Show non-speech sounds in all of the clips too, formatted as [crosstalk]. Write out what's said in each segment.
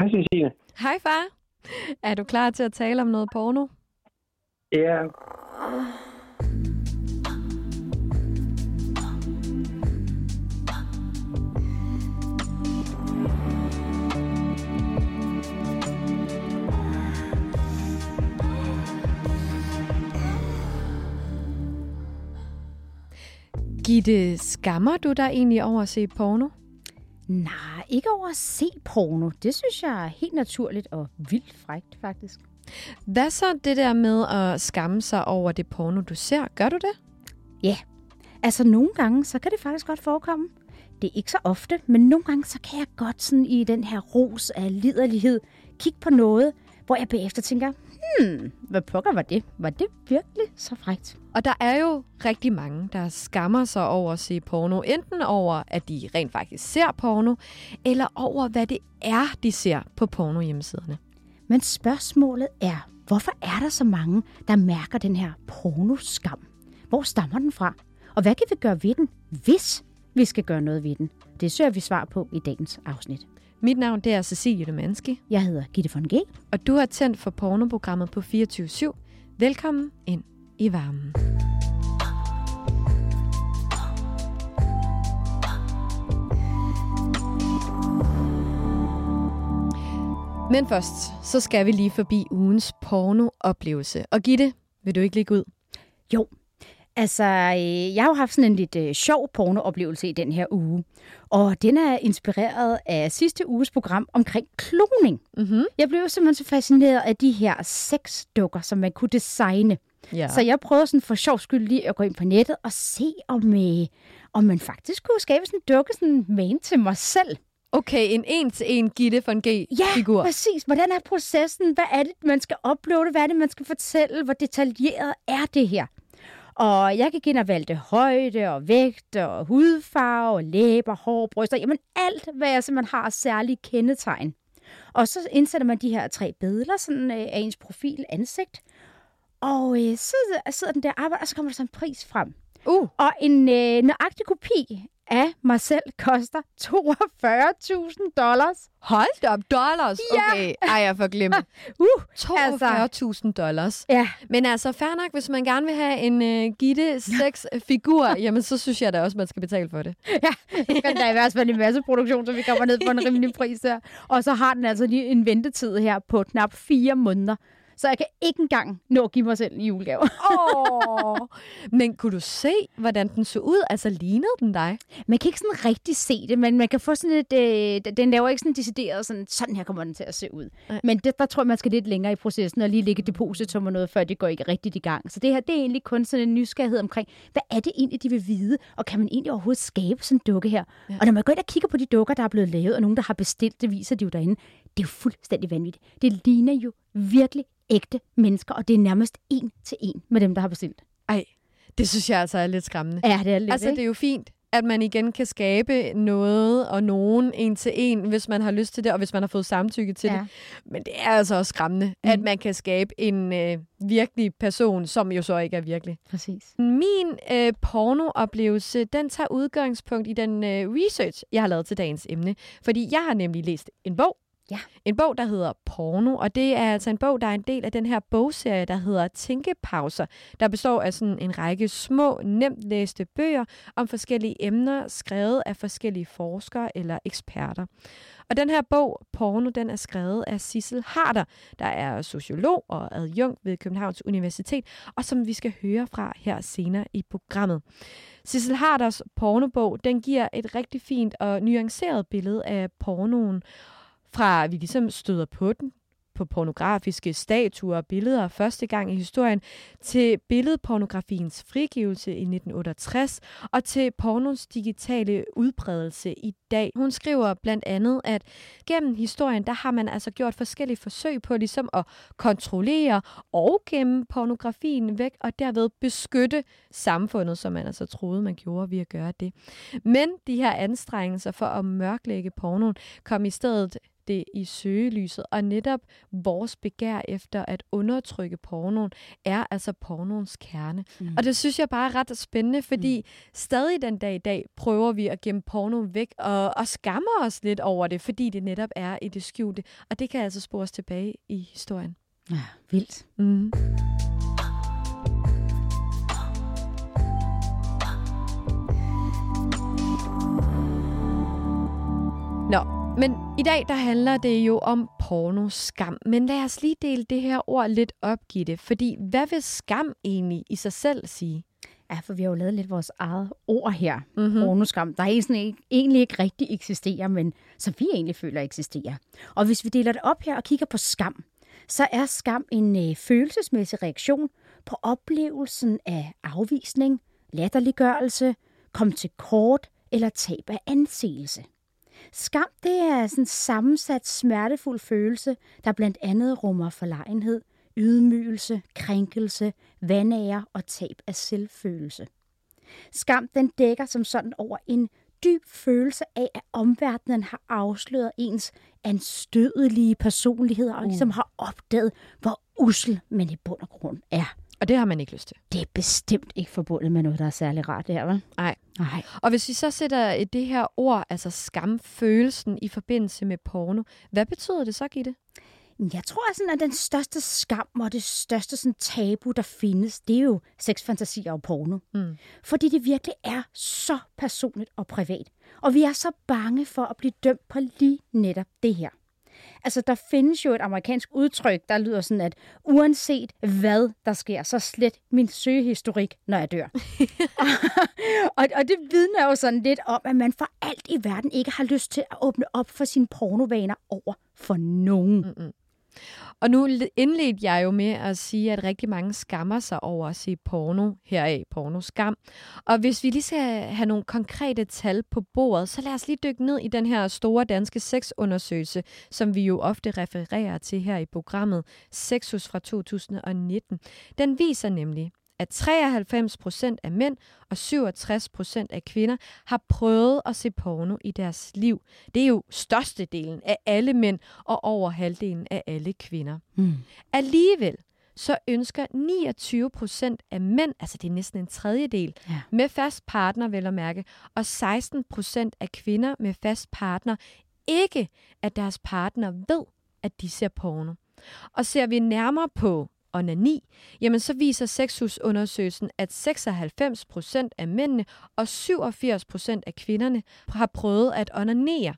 Hej Cecilie. Hej far. Er du klar til at tale om noget porno? Ja, Gitte, skammer du dig egentlig over at se porno? Nej, ikke over at se porno. Det synes jeg er helt naturligt og vildt frægt, faktisk. Hvad så det der med at skamme sig over det porno, du ser? Gør du det? Ja, altså nogle gange, så kan det faktisk godt forekomme. Det er ikke så ofte, men nogle gange, så kan jeg godt sådan i den her ros af liderlighed kigge på noget, hvor jeg bagefter tænker, hmm, hvad pokker var det? Var det virkelig så frægt? Og der er jo rigtig mange, der skammer sig over at se porno. Enten over, at de rent faktisk ser porno, eller over, hvad det er, de ser på porno hjemmesiderne. Men spørgsmålet er, hvorfor er der så mange, der mærker den her pornoskam? Hvor stammer den fra? Og hvad kan vi gøre ved den, hvis vi skal gøre noget ved den? Det søger vi svar på i dagens afsnit. Mit navn det er Cecilie Demanski, Jeg hedder Gitte von G. og du har tændt for pornoprogrammet på 24 Velkommen ind i varmen. Men først, så skal vi lige forbi ugens pornooplevelse. Og Gitte, vil du ikke ligge ud? Jo, altså, øh, jeg har jo haft sådan en lidt øh, sjov pornooplevelse i den her uge. Og den er inspireret af sidste uges program omkring kloning. Mm-hmm. Jeg blev simpelthen så fascineret af de her seks dukker, som man kunne designe. Ja. Så jeg prøvede sådan for sjov skyld lige at gå ind på nettet og se, om, øh, om man faktisk kunne skabe sådan en dukke sådan man til mig selv. Okay, en en-til-en Gitte von Ja, G-figur. præcis. Hvordan er processen? Hvad er det, man skal uploade? Hvad er det, man skal fortælle? Hvor detaljeret er det her? Og jeg gik ind og valgte højde og vægt og hudfarve, læber, hår, bryster. Jamen alt, hvad jeg simpelthen har særlige kendetegn. Og så indsætter man de her tre billeder sådan, øh, af ens profil, ansigt. Og øh, så sidder den der arbejde, og så kommer der så en pris frem. Uh, Og en øh, nøjagtig kopi af mig selv koster 42.000 dollars. hold op, dollars. Ja. Okay, ej, jeg får glemt. [laughs] Uh, 42.000 dollars. ja, Men altså, fair nok, hvis man gerne vil have en uh, Gitte sex [laughs] figur, jamen så synes jeg da også, man skal betale for det. [laughs] ja. Det kan da i hvert fald en masse produktion, så vi kommer ned på en rimelig pris der. Og så har den altså lige en ventetid her på knap fire måneder. Så jeg kan ikke engang nå at give mig selv en julegave. Oh. [laughs] Men kunne du se, hvordan den så ud? Altså, lignede den dig? Man kan ikke sådan rigtig se det, men man kan få sådan et... Øh, den laver ikke sådan decideret sådan, sådan her kommer den til at se ud. Nej. Men det, der tror jeg, man skal lidt længere i processen og lige lægge depositum og noget, før det går ikke rigtigt i gang. Så det her, det er egentlig kun sådan en nysgerrighed omkring, hvad er det egentlig, de vil vide? Og kan man egentlig overhovedet skabe sådan en dukke her? Ja. Og når man går ind og kigger på de dukker, der er blevet lavet, og nogen, der har bestilt, det viser de jo derinde. Det er jo fuldstændig vanvittigt. Det ligner jo virkelig ægte mennesker, og det er nærmest en til en med dem, der har bestilt. Ej, det synes jeg altså er lidt skræmmende. Ja, det er lidt, Altså, ikke? det er jo fint, at man igen kan skabe noget og nogen en til en, hvis man har lyst til det, og hvis man har fået samtykke til Ja. det. Men det er altså også skræmmende, mm. at man kan skabe en øh, virkelig person, som jo så ikke er virkelig. Præcis. Min øh, pornooplevelse, den tager udgangspunkt i den øh, research, jeg har lavet til dagens emne. Fordi jeg har nemlig læst en bog. Ja. En bog, der hedder Porno, og det er altså en bog, der er en del af den her bogserie, der hedder Tænkepauser, der består af sådan en række små, nemt læste bøger om forskellige emner, skrevet af forskellige forskere eller eksperter. Og den her bog, Porno, den er skrevet af Sissel Harder, der er sociolog og adjunkt ved Københavns Universitet, og som vi skal høre fra her senere i programmet. Sissel Harders pornobog, den giver et rigtig fint og nuanceret billede af pornoen, fra vi ligesom støder på den, på pornografiske statuer og billeder første gang i historien, til billedpornografiens frigivelse i 1968 og til pornos digitale udbredelse i dag. Hun skriver blandt andet, at gennem historien, der har man altså gjort forskellige forsøg på ligesom at kontrollere og gemme pornografien væk og derved beskytte samfundet, som man altså troede, man gjorde ved at gøre det. Men de her anstrengelser for at mørklægge pornoen kom i stedet det i søgelyset, og netop vores begær efter at undertrykke pornoen, er altså pornoens kerne. Mm. Og det synes jeg bare er ret spændende, fordi mm. stadig den dag i dag prøver vi at gemme pornoen væk, og, og skammer os lidt over det, fordi det netop er i det skjulte. Og det kan altså spores tilbage i historien. Ja, vildt. Mm. Nå, men i dag der handler det jo om pornoskam. Men lad os lige dele det her ord lidt op, Gitte. Fordi hvad vil skam egentlig i sig selv sige? Ja, for vi har jo lavet lidt vores eget ord her. Mm-hmm. Pornoskam, der er sådan, egentlig ikke rigtig eksisterer, men som vi egentlig føler eksisterer. Og hvis vi deler det op her og kigger på skam, så er skam en øh, følelsesmæssig reaktion på oplevelsen af afvisning, latterliggørelse, kom til kort eller tab af anseelse. Skam det er sådan en sammensat smertefuld følelse, der blandt andet rummer forlegenhed, ydmygelse, krænkelse, vanære og tab af selvfølelse. Skam den dækker som sådan over en dyb følelse af, at omverdenen har afsløret ens anstødelige personligheder og ligesom uh. har opdaget, hvor usel man i bund og grund er. Og det har man ikke lyst til. Det er bestemt ikke forbundet med noget, der er særlig rart der, vel? Nej. Nej. Og hvis vi så sætter det her ord, altså skamfølelsen, i forbindelse med porno, hvad betyder det så, Gitte? Jeg tror, sådan, at den største skam og det største sådan, tabu, der findes, det er jo sexfantasier og porno. Mm. Fordi det virkelig er så personligt og privat. Og vi er så bange for at blive dømt på lige netop det her. Altså, der findes jo et amerikansk udtryk, der lyder sådan, at uanset hvad der sker, så slet min søgehistorik, når jeg dør. [laughs] og, og det vidner jo sådan lidt om, at man for alt i verden ikke har lyst til at åbne op for sine pornovaner over for nogen. Mm-mm. Og nu indledte jeg jo med at sige, at rigtig mange skammer sig over at se porno, heraf pornoskam. Og hvis vi lige skal have nogle konkrete tal på bordet, så lad os lige dykke ned i den her store danske sexundersøgelse, som vi jo ofte refererer til her i programmet Sexus fra 2019. Den viser nemlig, at 93 procent af mænd og 67 procent af kvinder har prøvet at se porno i deres liv. Det er jo størstedelen af alle mænd og over halvdelen af alle kvinder. Mm. Alligevel så ønsker 29 procent af mænd, altså det er næsten en tredjedel, ja. med fast partner vel at mærke, og 16 procent af kvinder med fast partner ikke, at deres partner ved, at de ser porno. Og ser vi nærmere på onani, jamen så viser sexhusundersøgelsen, at 96 procent af mændene og 87 procent af kvinderne har prøvet at onanere.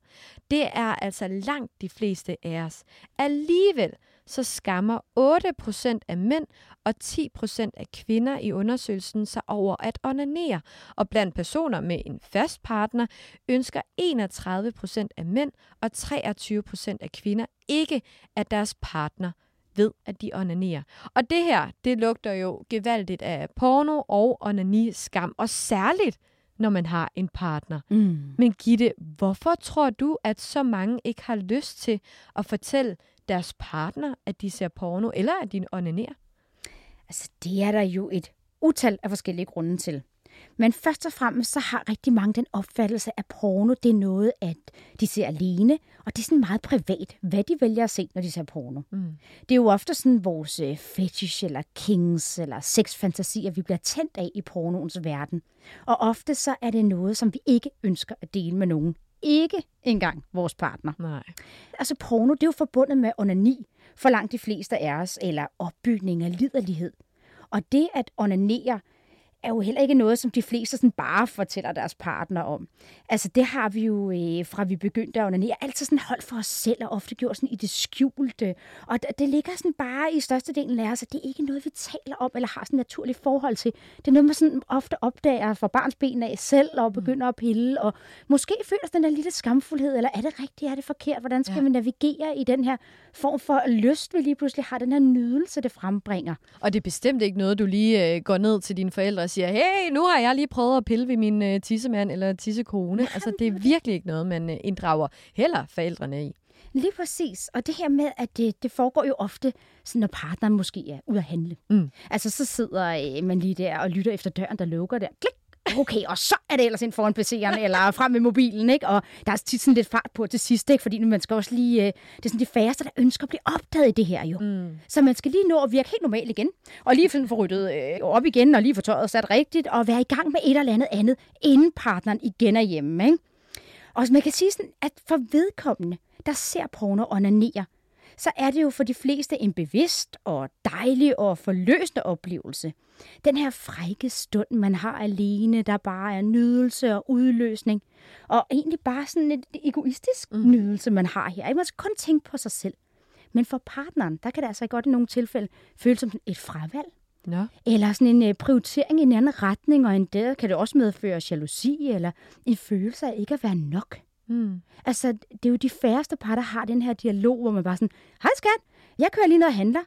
Det er altså langt de fleste af os. Alligevel så skammer 8 procent af mænd og 10 procent af kvinder i undersøgelsen sig over at onanere. Og blandt personer med en fast partner ønsker 31 procent af mænd og 23 procent af kvinder ikke, at deres partner ved, at de onanerer. Og det her, det lugter jo gevaldigt af porno og onani-skam, og særligt, når man har en partner. Mm. Men Gitte, hvorfor tror du, at så mange ikke har lyst til at fortælle deres partner, at de ser porno, eller at de onanerer? Altså, det er der jo et utal af forskellige grunde til. Men først og fremmest så har rigtig mange den opfattelse, at porno det er noget, at de ser alene, og det er sådan meget privat, hvad de vælger at se, når de ser porno. Mm. Det er jo ofte sådan vores øh, fetish eller kings eller sexfantasier, vi bliver tændt af i pornoens verden. Og ofte så er det noget, som vi ikke ønsker at dele med nogen. Ikke engang vores partner. Nej. Altså porno, det er jo forbundet med onani for langt de fleste af os, eller opbygning af liderlighed. Og det at onanere, er jo heller ikke noget, som de fleste sådan bare fortæller deres partner om. Altså det har vi jo, øh, fra vi begyndte at onanere, altid sådan holdt for os selv, og ofte gjort sådan i det skjulte. Og det ligger sådan bare i størstedelen af os, at det er ikke noget, vi taler om, eller har sådan et naturligt forhold til. Det er noget, man sådan ofte opdager fra barns ben af selv, og mm. begynder at pille, og måske føler den der lille skamfuldhed, eller er det rigtigt, er det forkert? Hvordan skal ja. vi navigere i den her form for lyst, vi lige pludselig har, den her nydelse, det frembringer? Og det er bestemt ikke noget, du lige øh, går ned til dine forældre siger, hey, nu har jeg lige prøvet at pille ved min øh, tissemand eller tissekone. altså, det er virkelig ikke noget, man øh, inddrager heller forældrene i. Lige præcis. Og det her med, at det, det foregår jo ofte, sådan, når partneren måske er ude at handle. Mm. Altså, så sidder øh, man lige der og lytter efter døren, der lukker der. Klik! Okay, og så er det ellers ind foran PC'eren, eller frem med mobilen, ikke? Og der er tit sådan lidt fart på til sidst, ikke? Fordi man skal også lige... Øh, det er sådan de færreste, der ønsker at blive opdaget i det her, jo. Mm. Så man skal lige nå at virke helt normalt igen, og lige få ryddet øh, op igen, og lige få tøjet sat rigtigt, og være i gang med et eller andet andet, inden partneren igen er hjemme, ikke? Og man kan sige sådan, at for vedkommende, der ser porno onanere, så er det jo for de fleste en bevidst og dejlig og forløsende oplevelse. Den her frække stund, man har alene, der bare er nydelse og udløsning. Og egentlig bare sådan en egoistisk mm. nydelse, man har her. Man skal kun tænke på sig selv. Men for partneren, der kan det altså godt i nogle tilfælde føles som et fravalg. No. Eller sådan en uh, prioritering i en anden retning, og endda kan det også medføre jalousi, eller en følelse af ikke at være nok. Mm. Altså, det er jo de færreste par, der har den her dialog, hvor man bare sådan, hej skat, jeg kører lige ned og handler.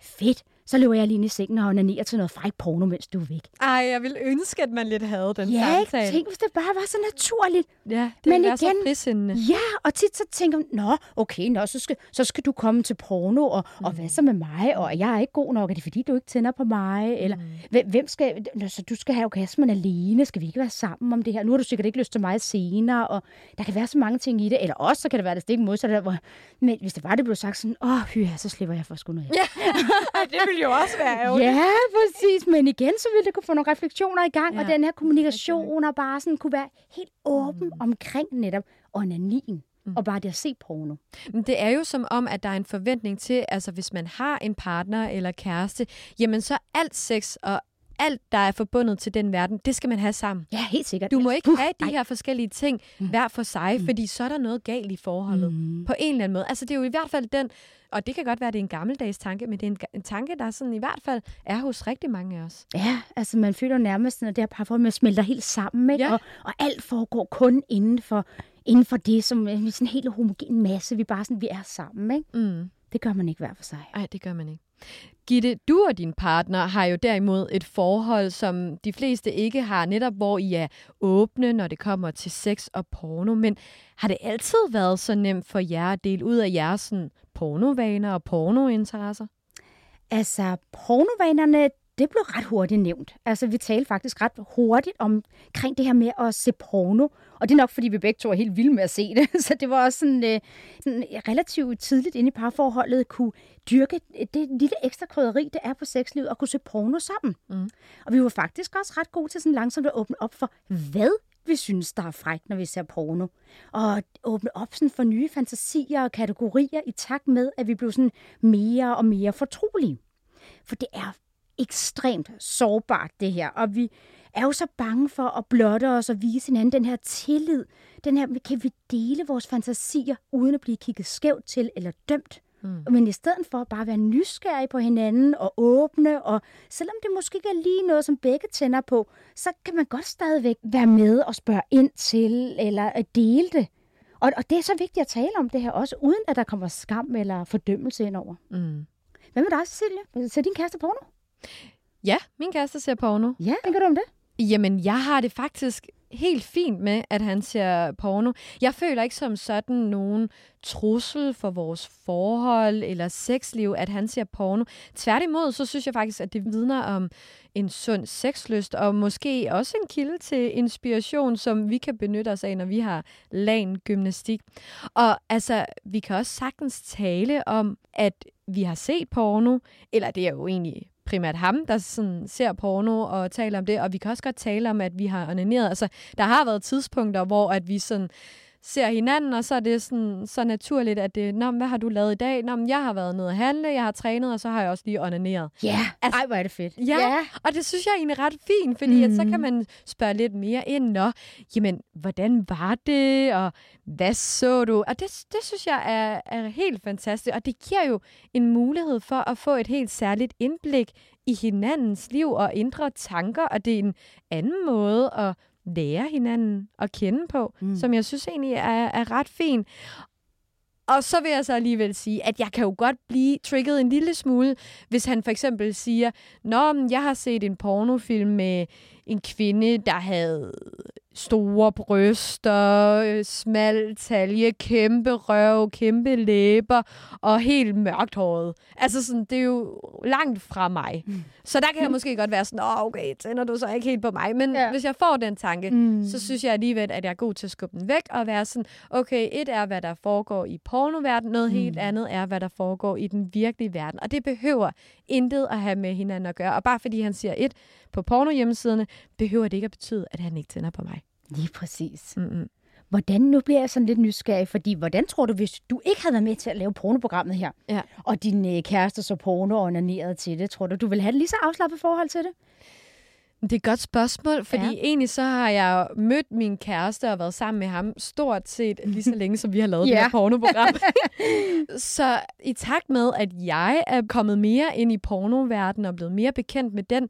Fedt så løber jeg lige ind i sengen og onanerer til noget fræk porno, mens du er væk. Ej, jeg vil ønske, at man lidt havde den ja, samtale. Ja, tænk, hvis det bare var så naturligt. Ja, det Men igen, så frisindende. Ja, og tit så tænker man, nå, okay, nå, så, skal, så skal du komme til porno, og, mm. og hvad så med mig, og jeg er ikke god nok, er det fordi, du ikke tænder på mig? Eller mm. hvem skal, nå, så du skal have orgasmen alene, skal vi ikke være sammen om det her? Nu har du sikkert ikke lyst til mig senere, og der kan være så mange ting i det. Eller også, så kan det være det stik modsatte, hvor, men hvis det var, det blev sagt sådan, åh, oh, så slipper jeg for sgu noget. Ja, [laughs] det ville jo også være ærgerligt. Ja, præcis. Men igen, så ville det kunne få nogle refleksioner i gang, ja. og den her kommunikation og bare sådan kunne være helt åben mm. omkring netop onanien. Mm. Og bare det at se porno. Men det er jo som om, at der er en forventning til, altså hvis man har en partner eller kæreste, jamen så alt sex og alt, der er forbundet til den verden, det skal man have sammen. Ja, helt sikkert. Du må ikke uh, have de her forskellige ting mm. hver for sig, mm. fordi så er der noget galt i forholdet. Mm. På en eller anden måde. Altså, det er jo i hvert fald den, og det kan godt være, at det er en gammeldags tanke, men det er en, en tanke, der sådan i hvert fald er hos rigtig mange af os. Ja, altså man føler nærmest, at det her parforhold, man smelter helt sammen, ikke? Ja. Og, og alt foregår kun inden for, inden for det, som sådan en helt homogen masse, vi bare sådan, vi er sammen, ikke? Mm. Det gør man ikke hver for sig. Nej, det gør man ikke. Gitte, du og din partner har jo derimod et forhold, som de fleste ikke har, netop hvor I er åbne, når det kommer til sex og porno. Men har det altid været så nemt for jer at dele ud af jeres sådan, pornovaner og pornointeresser? Altså, pornovanerne, det blev ret hurtigt nævnt. Altså, vi talte faktisk ret hurtigt omkring det her med at se porno. Og det er nok, fordi vi begge to er helt vilde med at se det. [laughs] Så det var også sådan, øh, sådan relativt tidligt inde i parforholdet kunne dyrke det lille ekstra krydderi, det er på sexlivet, og kunne se porno sammen. Mm. Og vi var faktisk også ret gode til sådan langsomt at åbne op for, hvad vi synes, der er frækt, når vi ser porno. Og åbne op sådan for nye fantasier og kategorier i takt med, at vi blev sådan mere og mere fortrolige. For det er ekstremt sårbart, det her. Og vi er jo så bange for at blotte os og vise hinanden den her tillid. Den her, kan vi dele vores fantasier, uden at blive kigget skævt til eller dømt? Mm. Men i stedet for bare at være nysgerrige på hinanden og åbne, og selvom det måske ikke er lige noget, som begge tænder på, så kan man godt stadigvæk være med og spørge ind til, eller at dele det. Og, og det er så vigtigt at tale om det her også, uden at der kommer skam eller fordømmelse ind over. Mm. Hvad med dig, Cecilie? Ser din kæreste porno? Ja, min kæreste ser porno. Ja, hvad gør du om det? Jamen, jeg har det faktisk helt fint med, at han ser porno. Jeg føler ikke som sådan nogen trussel for vores forhold eller sexliv, at han ser porno. Tværtimod, så synes jeg faktisk, at det vidner om en sund sexlyst, og måske også en kilde til inspiration, som vi kan benytte os af, når vi har lagen gymnastik. Og altså, vi kan også sagtens tale om, at vi har set porno, eller det er jo egentlig primært ham, der sådan ser porno og taler om det, og vi kan også godt tale om, at vi har onaneret. Altså, der har været tidspunkter, hvor at vi sådan ser hinanden, og så er det sådan, så naturligt, at det, Nå, hvad har du lavet i dag? Nå, jeg har været nede at handle, jeg har trænet, og så har jeg også lige onaneret. Ja, yeah. altså, ej, hvor er det fedt. Ja, yeah. og det synes jeg er egentlig ret fint, fordi mm. at så kan mhm. man spørge lidt mere ind, Nå, jamen, hvordan var det, og hvad så du? Og det, det synes jeg er, er helt fantastisk, og det giver jo en mulighed for at få et helt særligt indblik i hinandens liv og indre tanker, og det er en anden måde at lære hinanden at kende på, mm. som jeg synes egentlig er, er ret fint. Og så vil jeg så alligevel sige, at jeg kan jo godt blive trigget en lille smule, hvis han for eksempel siger, Nå, jeg har set en pornofilm med en kvinde, der havde store bryster, øh, smal talje, kæmpe røv, kæmpe læber og helt mørkt håret. Altså sådan, det er jo langt fra mig. Mm. Så der kan jeg måske godt være sådan, åh okay, tænder du så ikke helt på mig. Men ja. hvis jeg får den tanke, mm. så synes jeg alligevel, at jeg er god til at skubbe den væk og være sådan, okay, et er, hvad der foregår i pornoverdenen, noget mm. helt andet er, hvad der foregår i den virkelige verden. Og det behøver intet at have med hinanden at gøre. Og bare fordi han siger et på porno hjemmesiderne, behøver det ikke at betyde, at han ikke tænder på mig. Lige præcis. Mm-hmm. Hvordan, nu bliver jeg sådan lidt nysgerrig, fordi hvordan tror du, hvis du ikke havde været med til at lave pornoprogrammet her, ja. og din øh, kæreste så porno og onanerede til det, tror du, du vil have et lige så afslappet forhold til det? Det er et godt spørgsmål, fordi ja. egentlig så har jeg mødt min kæreste og været sammen med ham stort set lige så længe, som vi har lavet ja. [laughs] det her pornoprogram. [laughs] så i takt med, at jeg er kommet mere ind i pornoverdenen og blevet mere bekendt med den,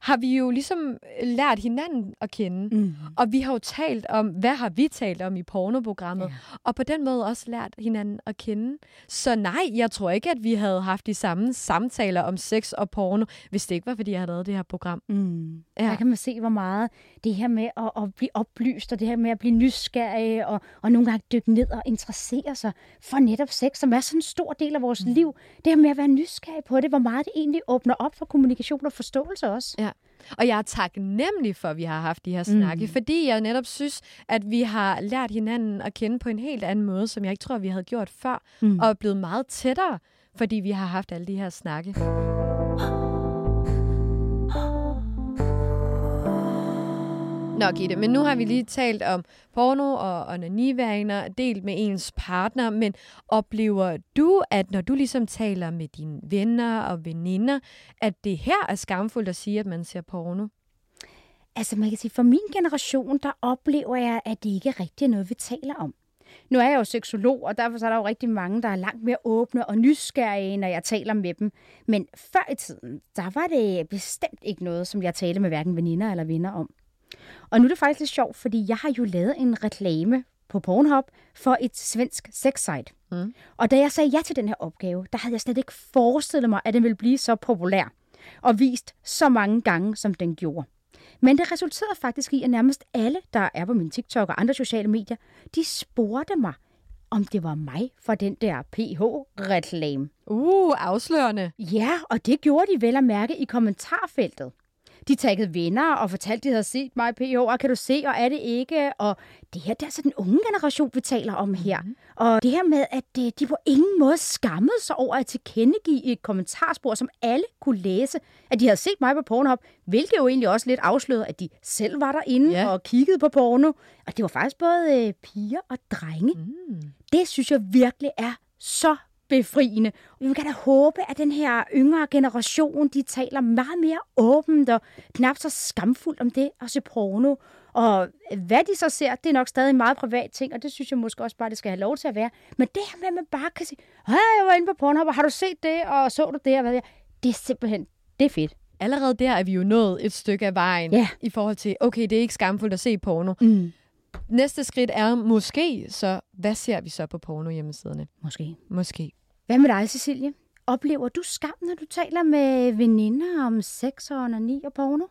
har vi jo ligesom lært hinanden at kende. Mm. Og vi har jo talt om, hvad har vi talt om i pornoprogrammet? Ja. Og på den måde også lært hinanden at kende. Så nej, jeg tror ikke, at vi havde haft de samme samtaler om sex og porno, hvis det ikke var, fordi jeg havde lavet det her program. Mm. Ja. Der kan man se, hvor meget det her med at, at blive oplyst, og det her med at blive nysgerrig, og, og nogle gange dykke ned og interessere sig for netop sex, som er sådan en stor del af vores mm. liv. Det her med at være nysgerrig på det, hvor meget det egentlig åbner op for kommunikation og forståelse også. Ja. Og jeg er taknemmelig for, at vi har haft de her snakke, mm. fordi jeg netop synes, at vi har lært hinanden at kende på en helt anden måde, som jeg ikke tror, vi havde gjort før, mm. og er blevet meget tættere, fordi vi har haft alle de her snakke. Nå, Gitte, men nu har vi lige talt om porno og onanivaner delt med ens partner, men oplever du, at når du ligesom taler med dine venner og veninder, at det her er skamfuldt at sige, at man ser porno? Altså man kan sige, for min generation, der oplever jeg, at det ikke er rigtig noget, vi taler om. Nu er jeg jo seksolog, og derfor er der jo rigtig mange, der er langt mere åbne og nysgerrige, når jeg taler med dem. Men før i tiden, der var det bestemt ikke noget, som jeg talte med hverken veninder eller venner om. Og nu er det faktisk lidt sjovt, fordi jeg har jo lavet en reklame på Pornhub for et svensk sexsite. Mm. Og da jeg sagde ja til den her opgave, der havde jeg slet ikke forestillet mig, at den ville blive så populær og vist så mange gange, som den gjorde. Men det resulterede faktisk i, at nærmest alle, der er på min TikTok og andre sociale medier, de spurgte mig, om det var mig for den der PH-reklame. Uh, afslørende. Ja, og det gjorde de vel at mærke i kommentarfeltet. De taggede venner og fortalte, de havde set mig PH, og kan du se, og er det ikke? Og det her, det er altså den unge generation, vi taler om her. Mm. Og det her med, at øh, de på ingen måde skammede sig over at tilkendegive et kommentarspor, som alle kunne læse, at de havde set mig på Pornhub, hvilket jo egentlig også lidt afslørede, at de selv var derinde yeah. og kiggede på porno. Og det var faktisk både øh, piger og drenge. Mm. Det synes jeg virkelig er så befriende. Vi kan da håbe, at den her yngre generation, de taler meget mere åbent og knap så skamfuldt om det at se porno. Og hvad de så ser, det er nok stadig en meget privat ting, og det synes jeg måske også bare, det skal have lov til at være. Men det her med, at man bare kan sige, jeg var inde på Pornhub, og har du set det, og så du det, og hvad det er, det er simpelthen, det er fedt. Allerede der er vi jo nået et stykke af vejen ja. i forhold til, okay, det er ikke skamfuldt at se porno. Mm. Næste skridt er måske, så hvad ser vi så på porno hjemmesiderne? Måske. Måske. Hvad med dig, Cecilie? Oplever du skam, når du taler med veninder om sex og onani og porno?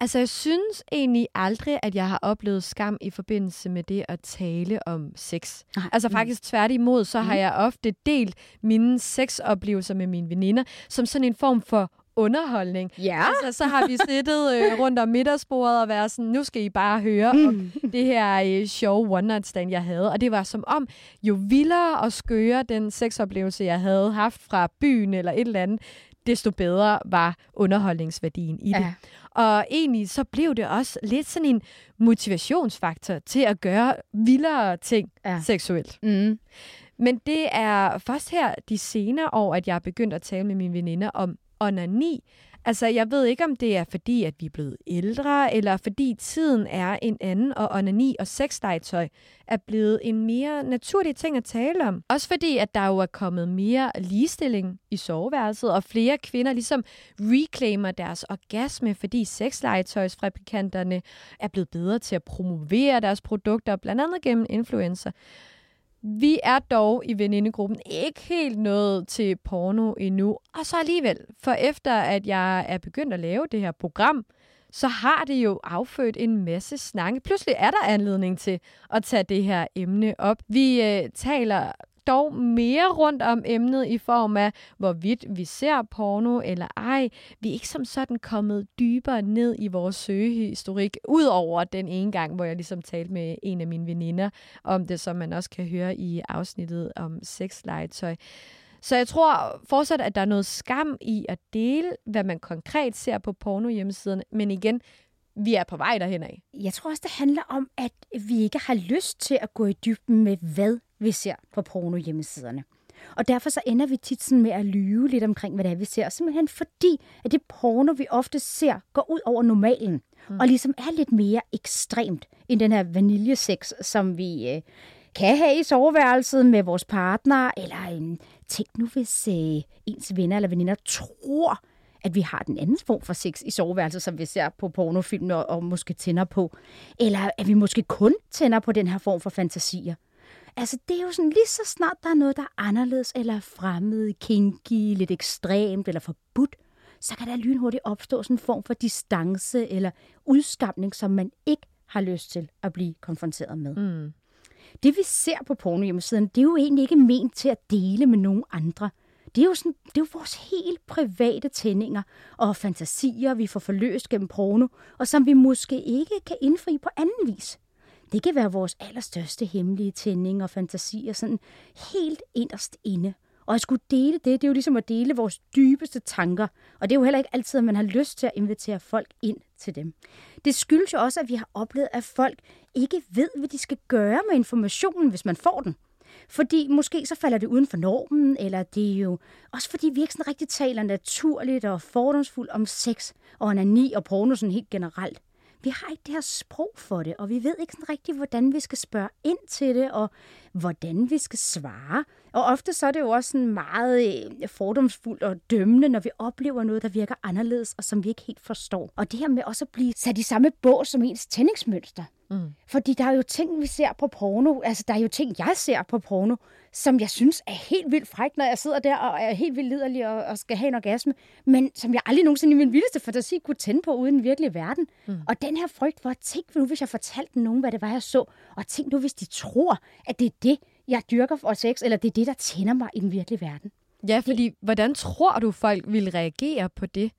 Altså, jeg synes egentlig aldrig, at jeg har oplevet skam i forbindelse med det at tale om sex. Nej. Altså faktisk tværtimod, så mm. har jeg ofte delt mine sexoplevelser med mine veninder som sådan en form for underholdning. Ja. Altså, så har vi siddet øh, [laughs] rundt om middagsbordet og været sådan, nu skal I bare høre mm. om det her øh, sjove one night stand, jeg havde. Og det var som om, jo vildere og skøre den sexoplevelse, jeg havde haft fra byen eller et eller andet, desto bedre var underholdningsværdien i det. Ja. Og egentlig så blev det også lidt sådan en motivationsfaktor til at gøre vildere ting ja. seksuelt. Mm. Men det er først her de senere år, at jeg er begyndt at tale med mine veninder om onani. Altså, jeg ved ikke, om det er fordi, at vi er blevet ældre, eller fordi tiden er en anden, og onani og sexlegetøj er blevet en mere naturlig ting at tale om. Også fordi, at der jo er kommet mere ligestilling i soveværelset, og flere kvinder ligesom reclaimer deres orgasme, fordi sexlegetøjsfabrikanterne er blevet bedre til at promovere deres produkter, blandt andet gennem influencer. Vi er dog i venindegruppen ikke helt nået til porno endnu. Og så alligevel, for efter at jeg er begyndt at lave det her program, så har det jo affødt en masse snakke. Pludselig er der anledning til at tage det her emne op. Vi øh, taler dog mere rundt om emnet i form af, hvorvidt vi ser porno eller ej. Vi er ikke som sådan kommet dybere ned i vores søgehistorik, udover den ene gang, hvor jeg ligesom talte med en af mine veninder om det, som man også kan høre i afsnittet om sexlegetøj. Så jeg tror fortsat, at der er noget skam i at dele, hvad man konkret ser på porno hjemmesiderne. Men igen, vi er på vej derhen af. Jeg tror også, det handler om, at vi ikke har lyst til at gå i dybden med, hvad vi ser på porno hjemmesiderne. Og derfor så ender vi tit sådan med at lyve lidt omkring, hvad det er, vi ser. Simpelthen fordi, at det porno, vi ofte ser, går ud over normalen. Mm. Og ligesom er lidt mere ekstremt end den her vaniljesex, som vi øh, kan have i soveværelset med vores partner. Eller en tænk nu, hvis øh, ens venner eller veninder tror, at vi har den anden form for sex i soveværelset, som vi ser på pornofilm og, og måske tænder på. Eller at vi måske kun tænder på den her form for fantasier. Altså, det er jo sådan, lige så snart der er noget, der er anderledes, eller fremmed, kinky, lidt ekstremt, eller forbudt, så kan der lynhurtigt opstå sådan en form for distance eller udskamning, som man ikke har lyst til at blive konfronteret med. Mm. Det vi ser på pornohjemmesiden, det er jo egentlig ikke ment til at dele med nogen andre. Det er jo, sådan, det er jo vores helt private tændinger og fantasier, vi får forløst gennem porno, og som vi måske ikke kan indfri på anden vis. Det kan være vores allerstørste hemmelige tænding og fantasier, sådan helt inderst inde. Og at skulle dele det, det er jo ligesom at dele vores dybeste tanker. Og det er jo heller ikke altid, at man har lyst til at invitere folk ind til dem. Det skyldes jo også, at vi har oplevet, at folk ikke ved, hvad de skal gøre med informationen, hvis man får den. Fordi måske så falder det uden for normen, eller det er jo også fordi vi ikke sådan rigtig taler naturligt og fordomsfuldt om sex og anani og porno sådan helt generelt vi har ikke det her sprog for det, og vi ved ikke sådan rigtig, hvordan vi skal spørge ind til det, og hvordan vi skal svare. Og ofte så er det jo også sådan meget øh, fordomsfuldt og dømmende, når vi oplever noget, der virker anderledes, og som vi ikke helt forstår. Og det her med også at blive sat i samme bås som ens tændingsmønster. Mm. Fordi der er jo ting, vi ser på porno, altså der er jo ting, jeg ser på porno, som jeg synes er helt vildt frækt, når jeg sidder der og er helt vildt liderlig og, og skal have en orgasme, men som jeg aldrig nogensinde i min vildeste fantasi kunne tænde på uden den virkelige verden. Mm. Og den her frygt for, tænk nu, hvis jeg fortalte nogen, hvad det var, jeg så, og tænk nu, hvis de tror, at det er det, jeg dyrker for sex, eller det er det, der tænder mig i den virkelige verden. Ja, fordi det... hvordan tror du, folk vil reagere på det?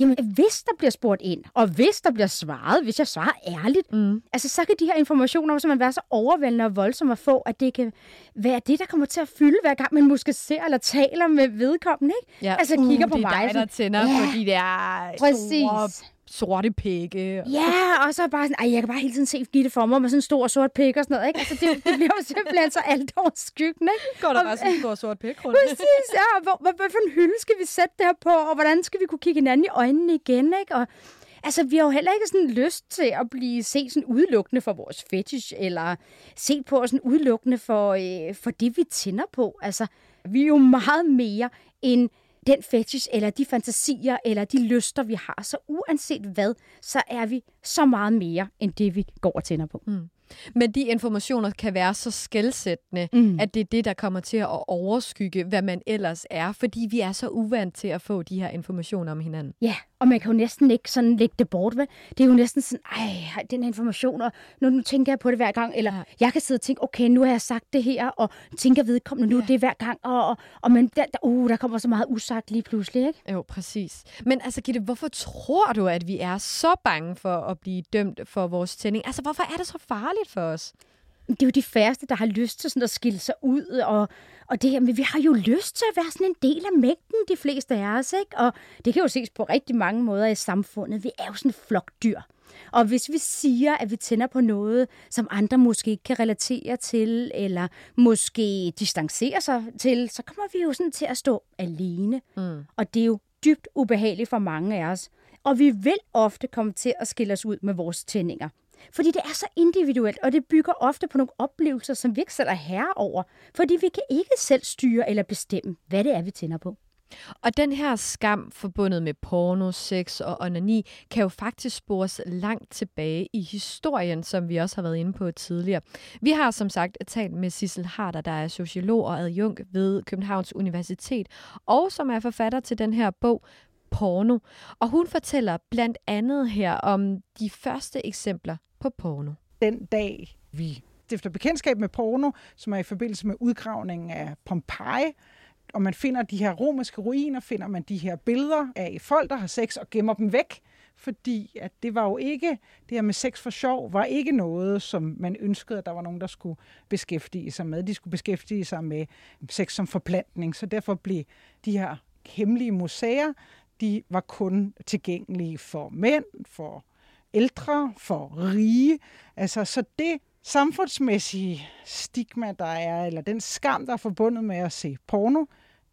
Jamen, hvis der bliver spurgt ind, og hvis der bliver svaret, hvis jeg svarer ærligt, mm. altså så kan de her informationer simpelthen være så overvældende og voldsomme at få, at det kan være det, der kommer til at fylde, hver gang man måske ser eller taler med vedkommende, ikke? Ja, altså uh, kigger på det er mig. dig, der tænder, ja, fordi det er præcis. Sorte pikke. Ja, og så bare sådan, ej, jeg kan bare hele tiden se Gitte for mig med sådan en stor sort pik og sådan noget, ikke? Altså, det, det bliver jo simpelthen så alt over skyggen, ikke? Går der og, bare sådan en stor sort pik rundt? Præcis, ja. Hvor, hvad, hvad for en hylde skal vi sætte det her på, og hvordan skal vi kunne kigge hinanden i øjnene igen, ikke? Og, Altså, vi har jo heller ikke sådan lyst til at blive set sådan udelukkende for vores fetish, eller set på sådan udelukkende for, øh, for det, vi tænder på. Altså, vi er jo meget mere end den fetish, eller de fantasier, eller de lyster, vi har. Så uanset hvad, så er vi så meget mere, end det, vi går og tænder på. Mm. Men de informationer kan være så skældsættende, mm. at det er det, der kommer til at overskygge, hvad man ellers er, fordi vi er så uvant til at få de her informationer om hinanden. Ja, og man kan jo næsten ikke sådan lægge det bort, vel? Det er jo næsten sådan, ej, den her information, og nu, nu tænker jeg på det hver gang, eller ja. jeg kan sidde og tænke, okay, nu har jeg sagt det her, og tænker vedkommende nu ja. det hver gang, og, og, og men der, der, uh, der kommer så meget usagt lige pludselig, ikke? Jo, præcis. Men altså, Gitte, hvorfor tror du, at vi er så bange for at blive dømt for vores tænding? Altså, hvorfor er det så farligt for os? Det er jo de færreste, der har lyst til sådan at skille sig ud, og, og det her, men vi har jo lyst til at være sådan en del af mængden, de fleste af os, ikke? Og det kan jo ses på rigtig mange måder i samfundet. Vi er jo sådan flokdyr. Og hvis vi siger, at vi tænder på noget, som andre måske ikke kan relatere til, eller måske distancere sig til, så kommer vi jo sådan til at stå alene. Mm. Og det er jo dybt ubehageligt for mange af os. Og vi vil ofte komme til at skille os ud med vores tændinger. Fordi det er så individuelt, og det bygger ofte på nogle oplevelser, som vi ikke selv er herre over. Fordi vi kan ikke selv styre eller bestemme, hvad det er, vi tænder på. Og den her skam forbundet med porno, sex og onani, kan jo faktisk spores langt tilbage i historien, som vi også har været inde på tidligere. Vi har som sagt talt med Sissel Harder, der er sociolog og adjunkt ved Københavns Universitet, og som er forfatter til den her bog porno. Og hun fortæller blandt andet her om de første eksempler på porno. Den dag, vi stifter bekendtskab med porno, som er i forbindelse med udgravningen af Pompeji, og man finder de her romerske ruiner, finder man de her billeder af folk, der har sex, og gemmer dem væk, fordi at det var jo ikke, det her med sex for sjov, var ikke noget, som man ønskede, at der var nogen, der skulle beskæftige sig med. De skulle beskæftige sig med sex som forplantning, så derfor blev de her hemmelige museer, de var kun tilgængelige for mænd, for ældre, for rige. Altså, så det samfundsmæssige stigma, der er, eller den skam, der er forbundet med at se porno,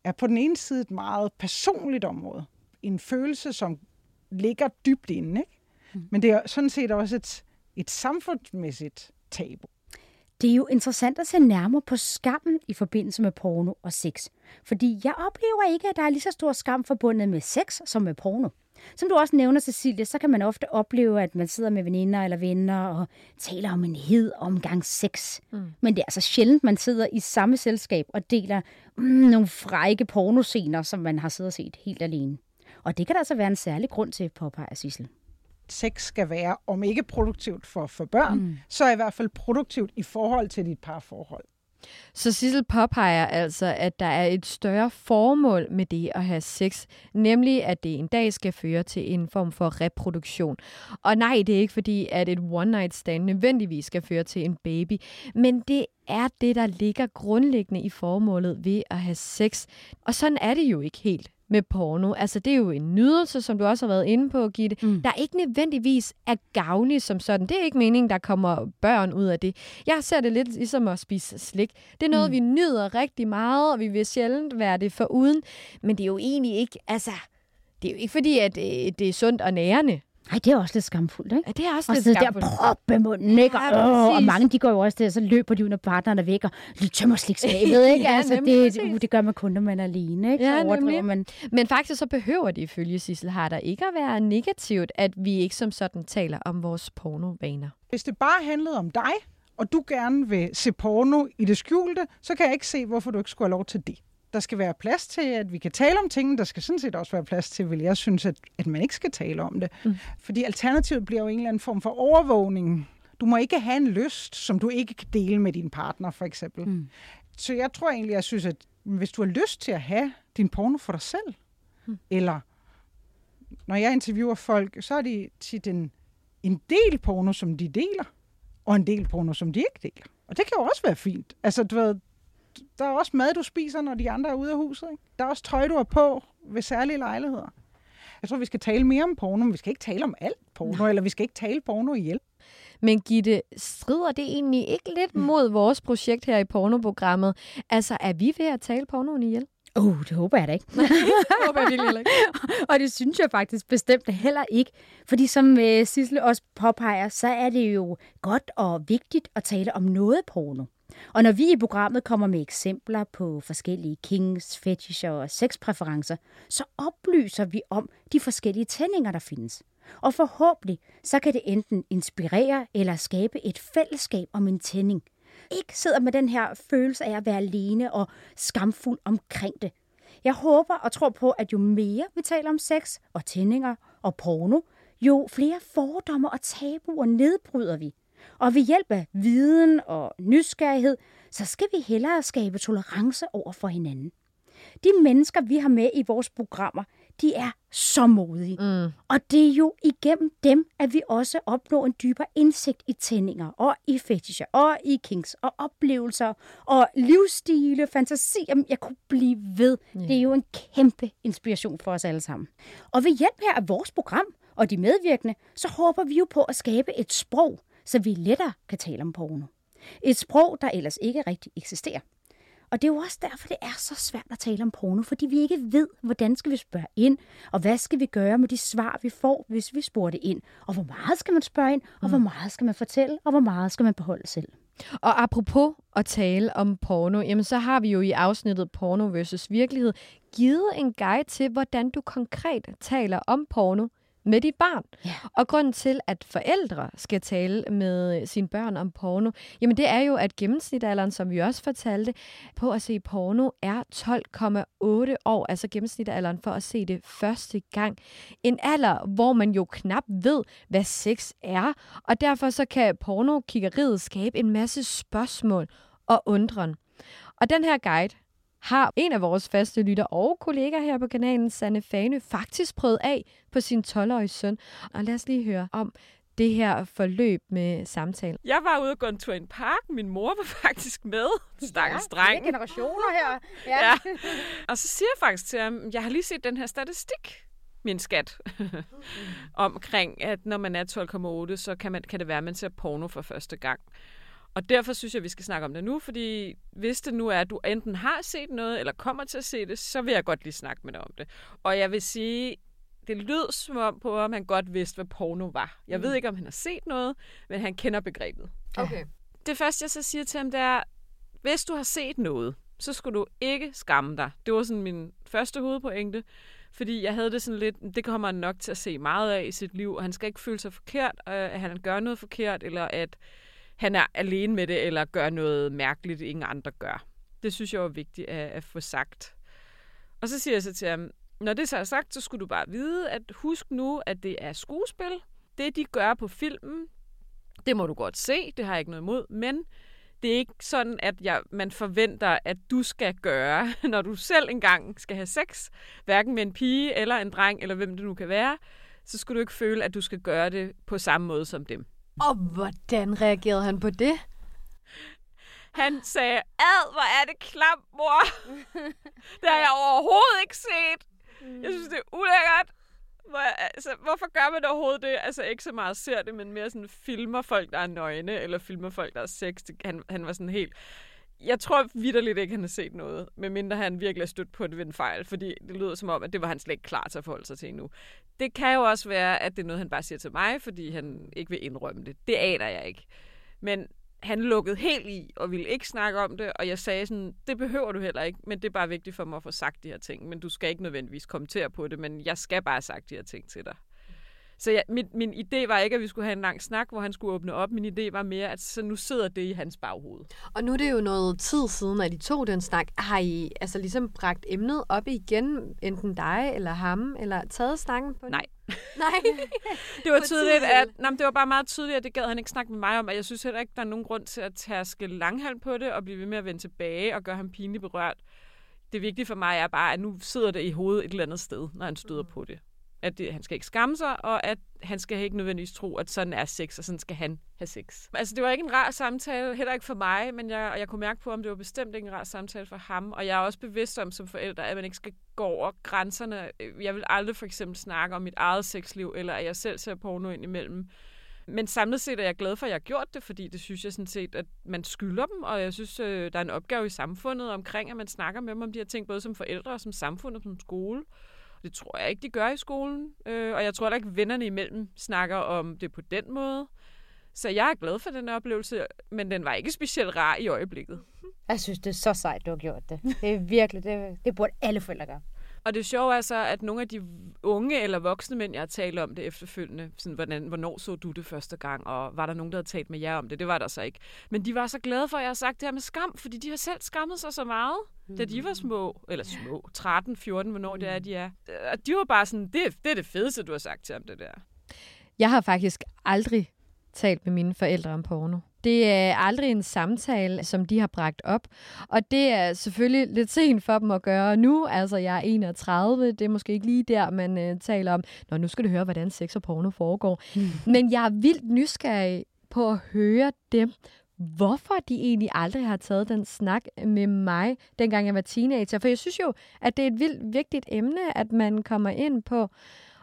er på den ene side et meget personligt område. En følelse, som ligger dybt inde. Ikke? Mm. Men det er sådan set også et, et samfundsmæssigt tabu. Det er jo interessant at se nærmere på skammen i forbindelse med porno og sex. Fordi jeg oplever ikke, at der er lige så stor skam forbundet med sex som med porno. Som du også nævner, Cecilie, så kan man ofte opleve, at man sidder med veninder eller venner og taler om en hed omgang sex. Mm. Men det er altså sjældent, man sidder i samme selskab og deler mm, nogle frække pornoscener, som man har siddet og set helt alene. Og det kan der altså være en særlig grund til, påpeger Sissel. Sex skal være, om ikke produktivt for, for børn, mm. så i hvert fald produktivt i forhold til dit parforhold. Så Sissel påpeger altså, at der er et større formål med det at have sex, nemlig at det en dag skal føre til en form for reproduktion. Og nej, det er ikke fordi, at et one-night stand nødvendigvis skal føre til en baby, men det er det, der ligger grundlæggende i formålet ved at have sex. Og sådan er det jo ikke helt med porno. Altså, det er jo en nydelse, som du også har været inde på, Gitte, mm. der ikke nødvendigvis er gavnlig som sådan. Det er ikke meningen, der kommer børn ud af det. Jeg ser det lidt ligesom at spise slik. Det er noget, mm. vi nyder rigtig meget, og vi vil sjældent være det for uden. Men det er jo egentlig ikke, altså, det er jo ikke fordi, at øh, det er sundt og nærende. Nej, det er også lidt skamfuldt, ikke? Ja, det er også og lidt så skamfuldt. der proppe munden, ikke? Ja, og, og mange, de går jo også der, så løber de når partneren er væk, og lige tømmer slikskabet, [laughs] ikke? Ja, altså, nemlig, det, præcis. det, gør man kun, når man er alene, ikke? Ja, nemlig. man. Men faktisk så behøver det ifølge Sissel Harder ikke at være negativt, at vi ikke som sådan taler om vores pornovaner. Hvis det bare handlede om dig, og du gerne vil se porno i det skjulte, så kan jeg ikke se, hvorfor du ikke skulle have lov til det. Der skal være plads til, at vi kan tale om tingene. Der skal sådan set også være plads til, vil jeg synes, at, at man ikke skal tale om det. Mm. Fordi alternativet bliver jo en eller anden form for overvågning. Du må ikke have en lyst, som du ikke kan dele med din partner, for eksempel. Mm. Så jeg tror egentlig, jeg synes, at hvis du har lyst til at have din porno for dig selv, mm. eller når jeg interviewer folk, så er det tit en, en del porno, som de deler, og en del porno, som de ikke deler. Og det kan jo også være fint. Altså, du ved, der er også mad, du spiser, når de andre er ude af huset. Ikke? Der er også tøj, du har på ved særlige lejligheder. Jeg tror, vi skal tale mere om porno, men vi skal ikke tale om alt porno, Nej. eller vi skal ikke tale porno ihjel. Men Gitte, strider det egentlig ikke lidt mod vores projekt her i pornoprogrammet? Altså, er vi ved at tale pornoen ihjel? Uh, det håber jeg da ikke. [laughs] det håber jeg virkelig ikke. [laughs] og det synes jeg faktisk bestemt heller ikke. Fordi som øh, Sissel også påpeger, så er det jo godt og vigtigt at tale om noget porno. Og når vi i programmet kommer med eksempler på forskellige kings, fetisher og sexpræferencer, så oplyser vi om de forskellige tændinger, der findes. Og forhåbentlig så kan det enten inspirere eller skabe et fællesskab om en tænding. Ikke sidder med den her følelse af at være alene og skamfuld omkring det. Jeg håber og tror på, at jo mere vi taler om sex og tændinger og porno, jo flere fordomme og tabuer nedbryder vi. Og ved hjælp af viden og nysgerrighed, så skal vi hellere skabe tolerance over for hinanden. De mennesker, vi har med i vores programmer, de er så modige. Mm. Og det er jo igennem dem, at vi også opnår en dybere indsigt i tændinger, og i fetischer, og i kinks, og oplevelser, og livsstile, fantasi. Jamen, jeg kunne blive ved. Yeah. Det er jo en kæmpe inspiration for os alle sammen. Og ved hjælp her af vores program og de medvirkende, så håber vi jo på at skabe et sprog, så vi lettere kan tale om porno. Et sprog, der ellers ikke rigtig eksisterer. Og det er jo også derfor, det er så svært at tale om porno, fordi vi ikke ved, hvordan skal vi spørge ind, og hvad skal vi gøre med de svar, vi får, hvis vi spurgte ind. Og hvor meget skal man spørge ind, og mm. hvor meget skal man fortælle, og hvor meget skal man beholde selv. Og apropos at tale om porno, jamen så har vi jo i afsnittet Porno versus Virkelighed givet en guide til, hvordan du konkret taler om porno med dit barn. Ja. Og grunden til, at forældre skal tale med sine børn om porno, jamen det er jo, at gennemsnitalderen, som vi også fortalte, på at se porno er 12,8 år, altså gennemsnitalderen for at se det første gang. En alder, hvor man jo knap ved, hvad sex er, og derfor så kan pornokiggeriet skabe en masse spørgsmål og undren. Og den her guide har en af vores faste lytter og kollegaer her på kanalen, Sanne Fane, faktisk prøvet af på sin 12-årige søn. Og lad os lige høre om det her forløb med samtale. Jeg var ude og gå en tur i en park. Min mor var faktisk med. Stakkels ja, dreng. generationer her. [laughs] Ja. ja. Og så siger jeg faktisk til ham, jeg har lige set den her statistik, min skat, [laughs] omkring, at når man er 12,8, så kan, man, kan det være, at man ser porno for første gang. Og derfor synes jeg, at vi skal snakke om det nu, fordi hvis det nu er, at du enten har set noget, eller kommer til at se det, så vil jeg godt lige snakke med dig om det. Og jeg vil sige, det lød som om på, om han godt vidste, hvad porno var. Jeg mm. ved ikke, om han har set noget, men han kender begrebet. Okay. Det første, jeg så siger til ham, det er, hvis du har set noget, så skulle du ikke skamme dig. Det var sådan min første hovedpointe. Fordi jeg havde det sådan lidt, det kommer han nok til at se meget af i sit liv, og han skal ikke føle sig forkert, at han gør noget forkert, eller at han er alene med det, eller gør noget mærkeligt, ingen andre gør. Det synes jeg var vigtigt at, at få sagt. Og så siger jeg så til ham, når det så er sagt, så skulle du bare vide, at husk nu, at det er skuespil. Det, de gør på filmen, det må du godt se, det har jeg ikke noget imod, men det er ikke sådan, at jeg, man forventer, at du skal gøre, [laughs] når du selv engang skal have sex, hverken med en pige eller en dreng, eller hvem det nu kan være, så skulle du ikke føle, at du skal gøre det på samme måde som dem. Og hvordan reagerede han på det? Han sagde, ad, hvor er det klam, mor. [laughs] det har jeg overhovedet ikke set. Jeg synes, det er ulækkert. Hvor, altså, hvorfor gør man overhovedet det? Altså ikke så meget ser det, men mere sådan filmer folk, der er nøgne, eller filmer folk, der er sex. Han, han var sådan helt... Jeg tror vidderligt ikke, han har set noget, medmindre han virkelig har stødt på det ved en fejl, fordi det lyder som om, at det var han slet ikke klar til at forholde sig til endnu. Det kan jo også være, at det er noget, han bare siger til mig, fordi han ikke vil indrømme det. Det aner jeg ikke. Men han lukkede helt i og ville ikke snakke om det, og jeg sagde sådan, det behøver du heller ikke, men det er bare vigtigt for mig at få sagt de her ting, men du skal ikke nødvendigvis kommentere på det, men jeg skal bare have sagt de her ting til dig. Så ja, min, min idé var ikke, at vi skulle have en lang snak, hvor han skulle åbne op. Min idé var mere, at så nu sidder det i hans baghoved. Og nu er det jo noget tid siden, at I tog den snak. Har I altså ligesom bragt emnet op igen, enten dig eller ham, eller taget snakken på Nej. [laughs] Nej. [laughs] det var tydeligt, at, nej, det var bare meget tydeligt, at det gad han ikke snakke med mig om, og jeg synes heller ikke, der er nogen grund til at tærske langhand på det, og blive ved med at vende tilbage og gøre ham pinligt berørt. Det vigtige for mig er bare, at nu sidder det i hovedet et eller andet sted, når han støder mm. på det at det, han skal ikke skamme sig, og at han skal ikke nødvendigvis tro, at sådan er sex, og sådan skal han have sex. Altså, det var ikke en rar samtale, heller ikke for mig, men jeg, jeg kunne mærke på, om det var bestemt ikke en rar samtale for ham. Og jeg er også bevidst om som forælder, at man ikke skal gå over grænserne. Øh, jeg vil aldrig for eksempel snakke om mit eget sexliv, eller at jeg selv ser porno ind imellem. Men samlet set er jeg glad for, at jeg har gjort det, fordi det synes jeg sådan set, at man skylder dem, og jeg synes, øh, der er en opgave i samfundet omkring, at man snakker med dem om de her ting, både som forældre og som samfund og som skole. Det tror jeg ikke, de gør i skolen. Øh, og jeg tror heller ikke, vennerne imellem snakker om det på den måde. Så jeg er glad for den oplevelse, men den var ikke specielt rar i øjeblikket. Jeg synes, det er så sejt, du har gjort det. Det er virkelig, det, det burde alle forældre gøre. Og det sjove er så, at nogle af de unge eller voksne mænd, jeg har talt om det efterfølgende, sådan, hvordan, hvornår så du det første gang, og var der nogen, der havde talt med jer om det? Det var der så ikke. Men de var så glade for, at jeg har sagt det her med skam, fordi de har selv skammet sig så meget, mm. da de var små, eller små, 13, 14, hvornår mm. det er, de er. Og de var bare sådan, det, det er det fedeste, du har sagt til ham, det der. Jeg har faktisk aldrig talt med mine forældre om porno. Det er aldrig en samtale, som de har bragt op. Og det er selvfølgelig lidt sent for dem at gøre nu. Altså, jeg er 31. Det er måske ikke lige der, man uh, taler om, Nå, nu skal du høre, hvordan sex og porno foregår. Mm. Men jeg er vildt nysgerrig på at høre dem, hvorfor de egentlig aldrig har taget den snak med mig, dengang jeg var teenager. For jeg synes jo, at det er et vildt vigtigt emne, at man kommer ind på.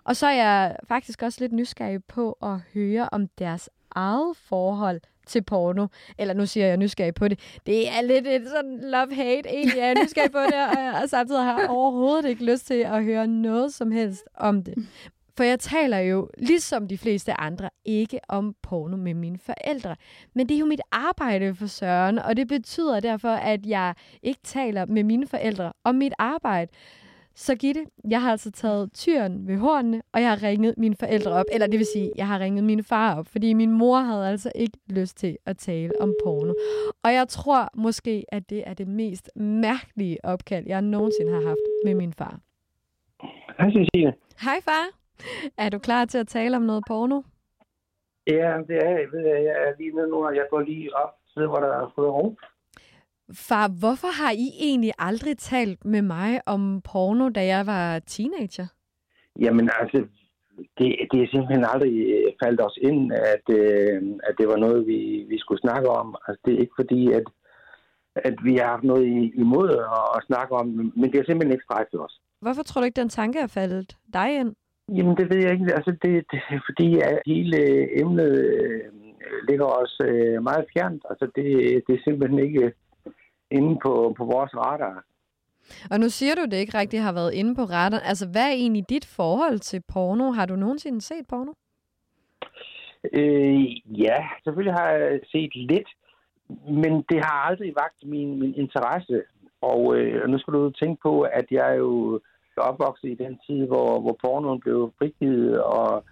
Og så er jeg faktisk også lidt nysgerrig på at høre om deres eget forhold til porno. Eller nu siger jeg nysgerrig på det. Det er lidt et sådan love-hate egentlig. Jeg er nysgerrig på det, og, og samtidig har jeg overhovedet ikke lyst til at høre noget som helst om det. For jeg taler jo, ligesom de fleste andre, ikke om porno med mine forældre. Men det er jo mit arbejde for Søren, og det betyder derfor, at jeg ikke taler med mine forældre om mit arbejde. Så Gitte, jeg har altså taget tyren ved hornene, og jeg har ringet mine forældre op. Eller det vil sige, jeg har ringet min far op, fordi min mor havde altså ikke lyst til at tale om porno. Og jeg tror måske, at det er det mest mærkelige opkald, jeg nogensinde har haft med min far. Hej Cecilie. Hej far. Er du klar til at tale om noget porno? Ja, det er jeg. Ved, jeg er lige nede nu, og jeg går lige op, hvor der er fået ro. Far, hvorfor har I egentlig aldrig talt med mig om porno, da jeg var teenager? Jamen altså, det, det er simpelthen aldrig øh, faldt os ind, at, øh, at det var noget, vi, vi skulle snakke om. Altså, det er ikke fordi, at, at vi har haft noget imod at, at snakke om, men det er simpelthen ikke strækt os. Hvorfor tror du ikke, den tanke er faldet dig ind? Jamen, det ved jeg ikke. Altså, det, det er fordi, at hele emnet øh, ligger os øh, meget fjernt. Altså, det, det er simpelthen ikke inde på, på vores radar. Og nu siger du, det ikke rigtig har været inde på radar. Altså, hvad er egentlig dit forhold til porno? Har du nogensinde set porno? Øh, ja, selvfølgelig har jeg set lidt, men det har aldrig vagt min, min interesse. Og øh, nu skal du tænke på, at jeg er jo opvokset i den tid, hvor, hvor pornoen blev frigivet, og,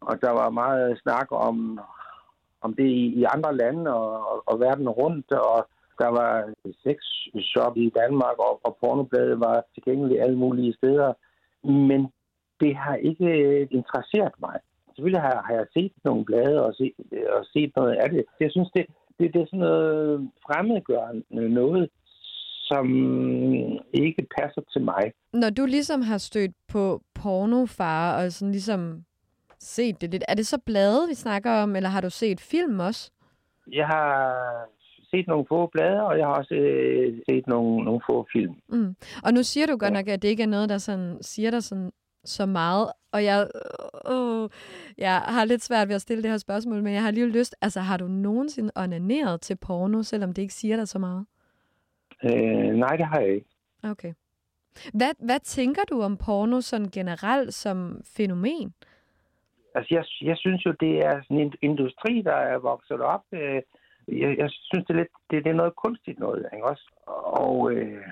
og der var meget snak om, om det i, i andre lande og, og, og verden rundt, og der var sexshop i Danmark, og, og pornobladet var tilgængelige alle mulige steder. Men det har ikke interesseret mig. Selvfølgelig har, har jeg set nogle blade og, set, og set noget af det. Jeg synes, det, det, det er sådan noget fremmedgørende noget, som ikke passer til mig. Når du ligesom har stødt på pornofar og sådan ligesom set det lidt, er det så blade, vi snakker om, eller har du set film også? Jeg har set nogle få blade, og jeg har også øh, set nogle, nogle få film. Mm. Og nu siger du godt nok, at det ikke er noget, der sådan, siger dig sådan, så meget. Og jeg, øh, jeg har lidt svært ved at stille det her spørgsmål, men jeg har lige lyst. Altså, har du nogensinde onaneret til porno, selvom det ikke siger dig så meget? Øh, nej, det har jeg ikke. Okay. Hvad, hvad tænker du om porno sådan generelt som fænomen? Altså, jeg, jeg synes jo, det er sådan en industri, der er vokset op. Øh, jeg, jeg synes, det er, lidt, det, det er noget kunstigt noget, ikke også? Og øh,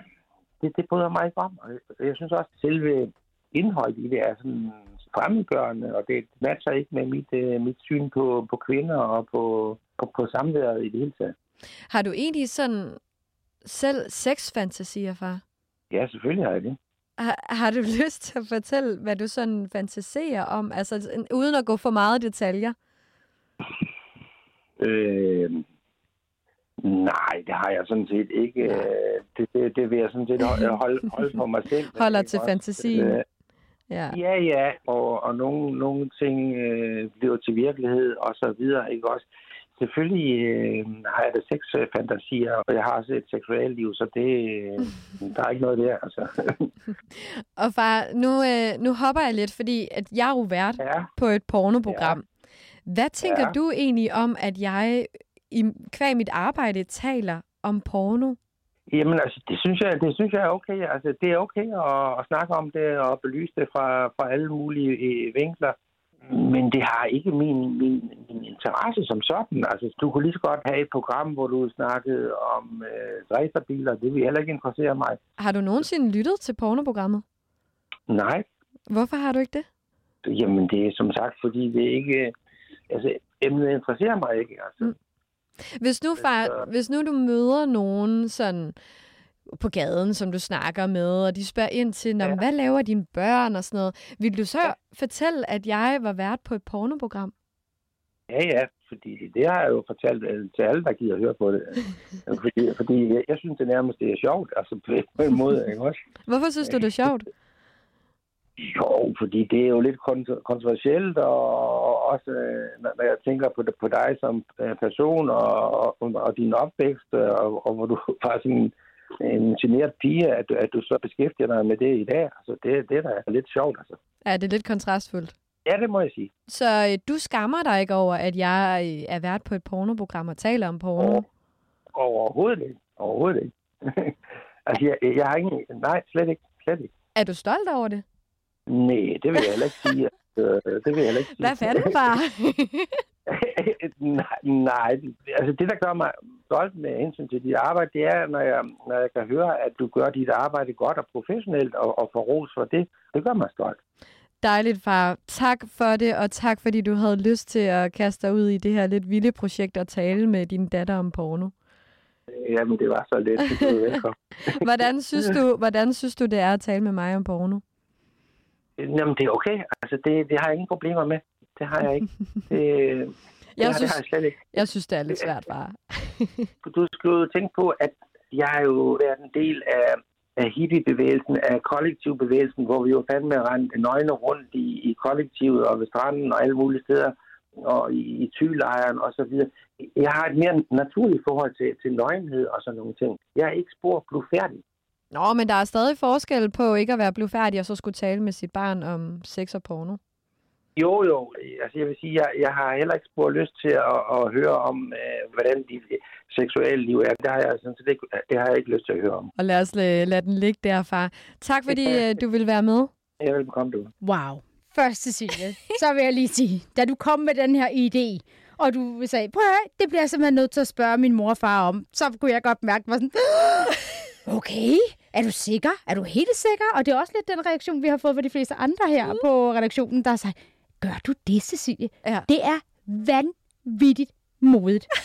det, det bryder mig ikke om. Og jeg synes også, at selve indholdet i det er sådan fremmedgørende, og det matcher ikke med mit, øh, mit syn på, på kvinder og på, på, på samværet i det hele taget. Har du egentlig sådan selv sexfantasier, far? Ja, selvfølgelig har jeg det. Har, har du [laughs] lyst til at fortælle, hvad du sådan fantaserer om, altså uden at gå for meget detaljer? Øh, nej, det har jeg sådan set ikke. Det, det, det vil jeg sådan set [laughs] holde, holde på mig selv. Holder til fantasien. Øh, ja, ja, ja. Og, og nogle, nogle ting øh, bliver til virkelighed og så videre, ikke også? Selvfølgelig øh, har jeg da sexfantasier, og jeg har også et seksualliv, så det, [laughs] der er ikke noget der. Altså. [laughs] og far, nu, øh, nu hopper jeg lidt, fordi at jeg er jo vært ja. på et pornoprogram. Ja. Hvad tænker ja. du egentlig om, at jeg i kvæg mit arbejde taler om porno? Jamen altså, det synes jeg, det synes jeg er okay. Altså, det er okay at, at snakke om det og belyse det fra, fra alle mulige øh, vinkler. Men det har ikke min, min, min interesse som sådan. Altså, du kunne lige så godt have et program, hvor du snakkede om øh, racerbiler. Det vil heller ikke interessere mig. Har du nogensinde lyttet til pornoprogrammet? Nej. Hvorfor har du ikke det? Jamen, det er som sagt, fordi det ikke... Altså, emnet interesserer mig ikke. Altså. Mm. Hvis nu, far, hvis nu du møder nogen sådan på gaden, som du snakker med, og de spørger ind til, ja. hvad laver dine børn og sådan noget. Vil du så ja. fortælle, at jeg var vært på et pornoprogram? Ja, ja, fordi det har jeg jo fortalt øh, til alle, der gider høre på det. fordi, fordi jeg, jeg synes, det nærmest det er sjovt, altså på en måde, ikke også? Hvorfor synes du, det er sjovt? Jo, fordi det er jo lidt kontroversielt, og også øh, når jeg tænker på, på dig som øh, person og, og, og din opvækst, og, og hvor du [laughs] var sådan en, en generet pige, at, at du så beskæftiger dig med det i dag. Altså, det, det er da lidt sjovt, altså. Ja, det er lidt kontrastfuldt. Ja, det må jeg sige. Så øh, du skammer dig ikke over, at jeg er vært på et pornoprogram og taler om porno? Over, overhovedet ikke. Overhovedet ikke. [laughs] altså, jeg, jeg har ingen... Nej, slet ikke. Slet ikke. Er du stolt over det? Nej, det vil jeg heller ikke sige. Altså, det vil jeg heller ikke sige. Hvad fanden, far? [laughs] nej, nej, altså det, der gør mig stolt med hensyn til dit arbejde, det er, når jeg, når jeg kan høre, at du gør dit arbejde godt og professionelt, og, og får ros for det. Det gør mig stolt. Dejligt, far. Tak for det, og tak fordi du havde lyst til at kaste dig ud i det her lidt vilde projekt og tale med din datter om porno. Jamen, det var så let. [laughs] Hvordan synes du, hvordan synes du, det er at tale med mig om porno? Jamen, det er okay. Altså, det, det har jeg ingen problemer med. Det har jeg ikke. Det, [laughs] det, Jeg har, synes- det har jeg slet ikke. Jeg synes, det er lidt svært, far. [laughs] Du skal jo tænke på, at jeg har jo været en del af, af hippiebevægelsen, af kollektivbevægelsen, hvor vi jo fandme rendte nøgne rundt i, i kollektivet og ved stranden og alle mulige steder, og i, i tylejren og så videre. Jeg har et mere naturligt forhold til, til nøgenhed og sådan nogle ting. Jeg er ikke spor blufærdig. Nå, men der er stadig forskel på ikke at være blufærdig og så skulle tale med sit barn om sex og porno. Jo, jo. Altså, jeg vil sige, jeg, jeg har heller ikke spor lyst til at, at høre om, øh, hvordan de seksuelle liv er. Det har, jeg, sådan, set ikke, det har jeg ikke lyst til at høre om. Og lad os lade, lade den ligge der, far. Tak fordi øh, du vil være med. Jeg er velkommen, du. Wow. Først, Cecilie, så vil jeg lige sige, da du kom med den her idé, og du sagde, prøv at høre, det bliver jeg simpelthen nødt til at spørge min mor og far om, så kunne jeg godt mærke, at sådan, [gasps] okay, er du sikker? Er du helt sikker? Og det er også lidt den reaktion, vi har fået fra de fleste andre her mm. på redaktionen, der sagde, gør du det, Cecilie? Ja. Det er vanvittigt modigt. [laughs]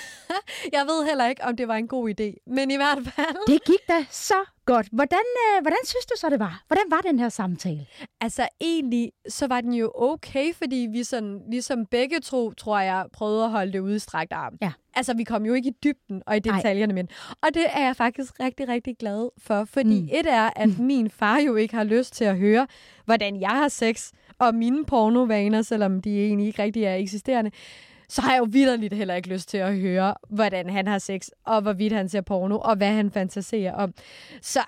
Jeg ved heller ikke, om det var en god idé, men i hvert fald... Det gik da så godt. Hvordan, øh, hvordan synes du så, det var? Hvordan var den her samtale? Altså egentlig, så var den jo okay, fordi vi sådan, ligesom begge to, tror jeg, prøvede at holde det udstrækt arm. Ja. Altså, vi kom jo ikke i dybden og i detaljerne med den. Og det er jeg faktisk rigtig, rigtig glad for, fordi Mm. mm. et er, at min far jo ikke har lyst til at høre, hvordan jeg har sex og mine pornovaner, selvom de egentlig ikke rigtig er eksisterende. Så har jeg jo vidderligt heller ikke lyst til at høre, hvordan han har sex, og hvorvidt han ser porno, og hvad han fantaserer om. Så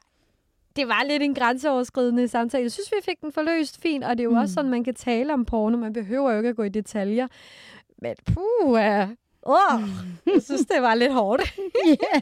det var lidt en grænseoverskridende samtale. Jeg synes, vi fik den forløst fint, og det er jo mm. også sådan, man kan tale om porno. Man behøver jo ikke at gå i detaljer. Men puh, uh, oh, [laughs] jeg synes, det var lidt hårdt.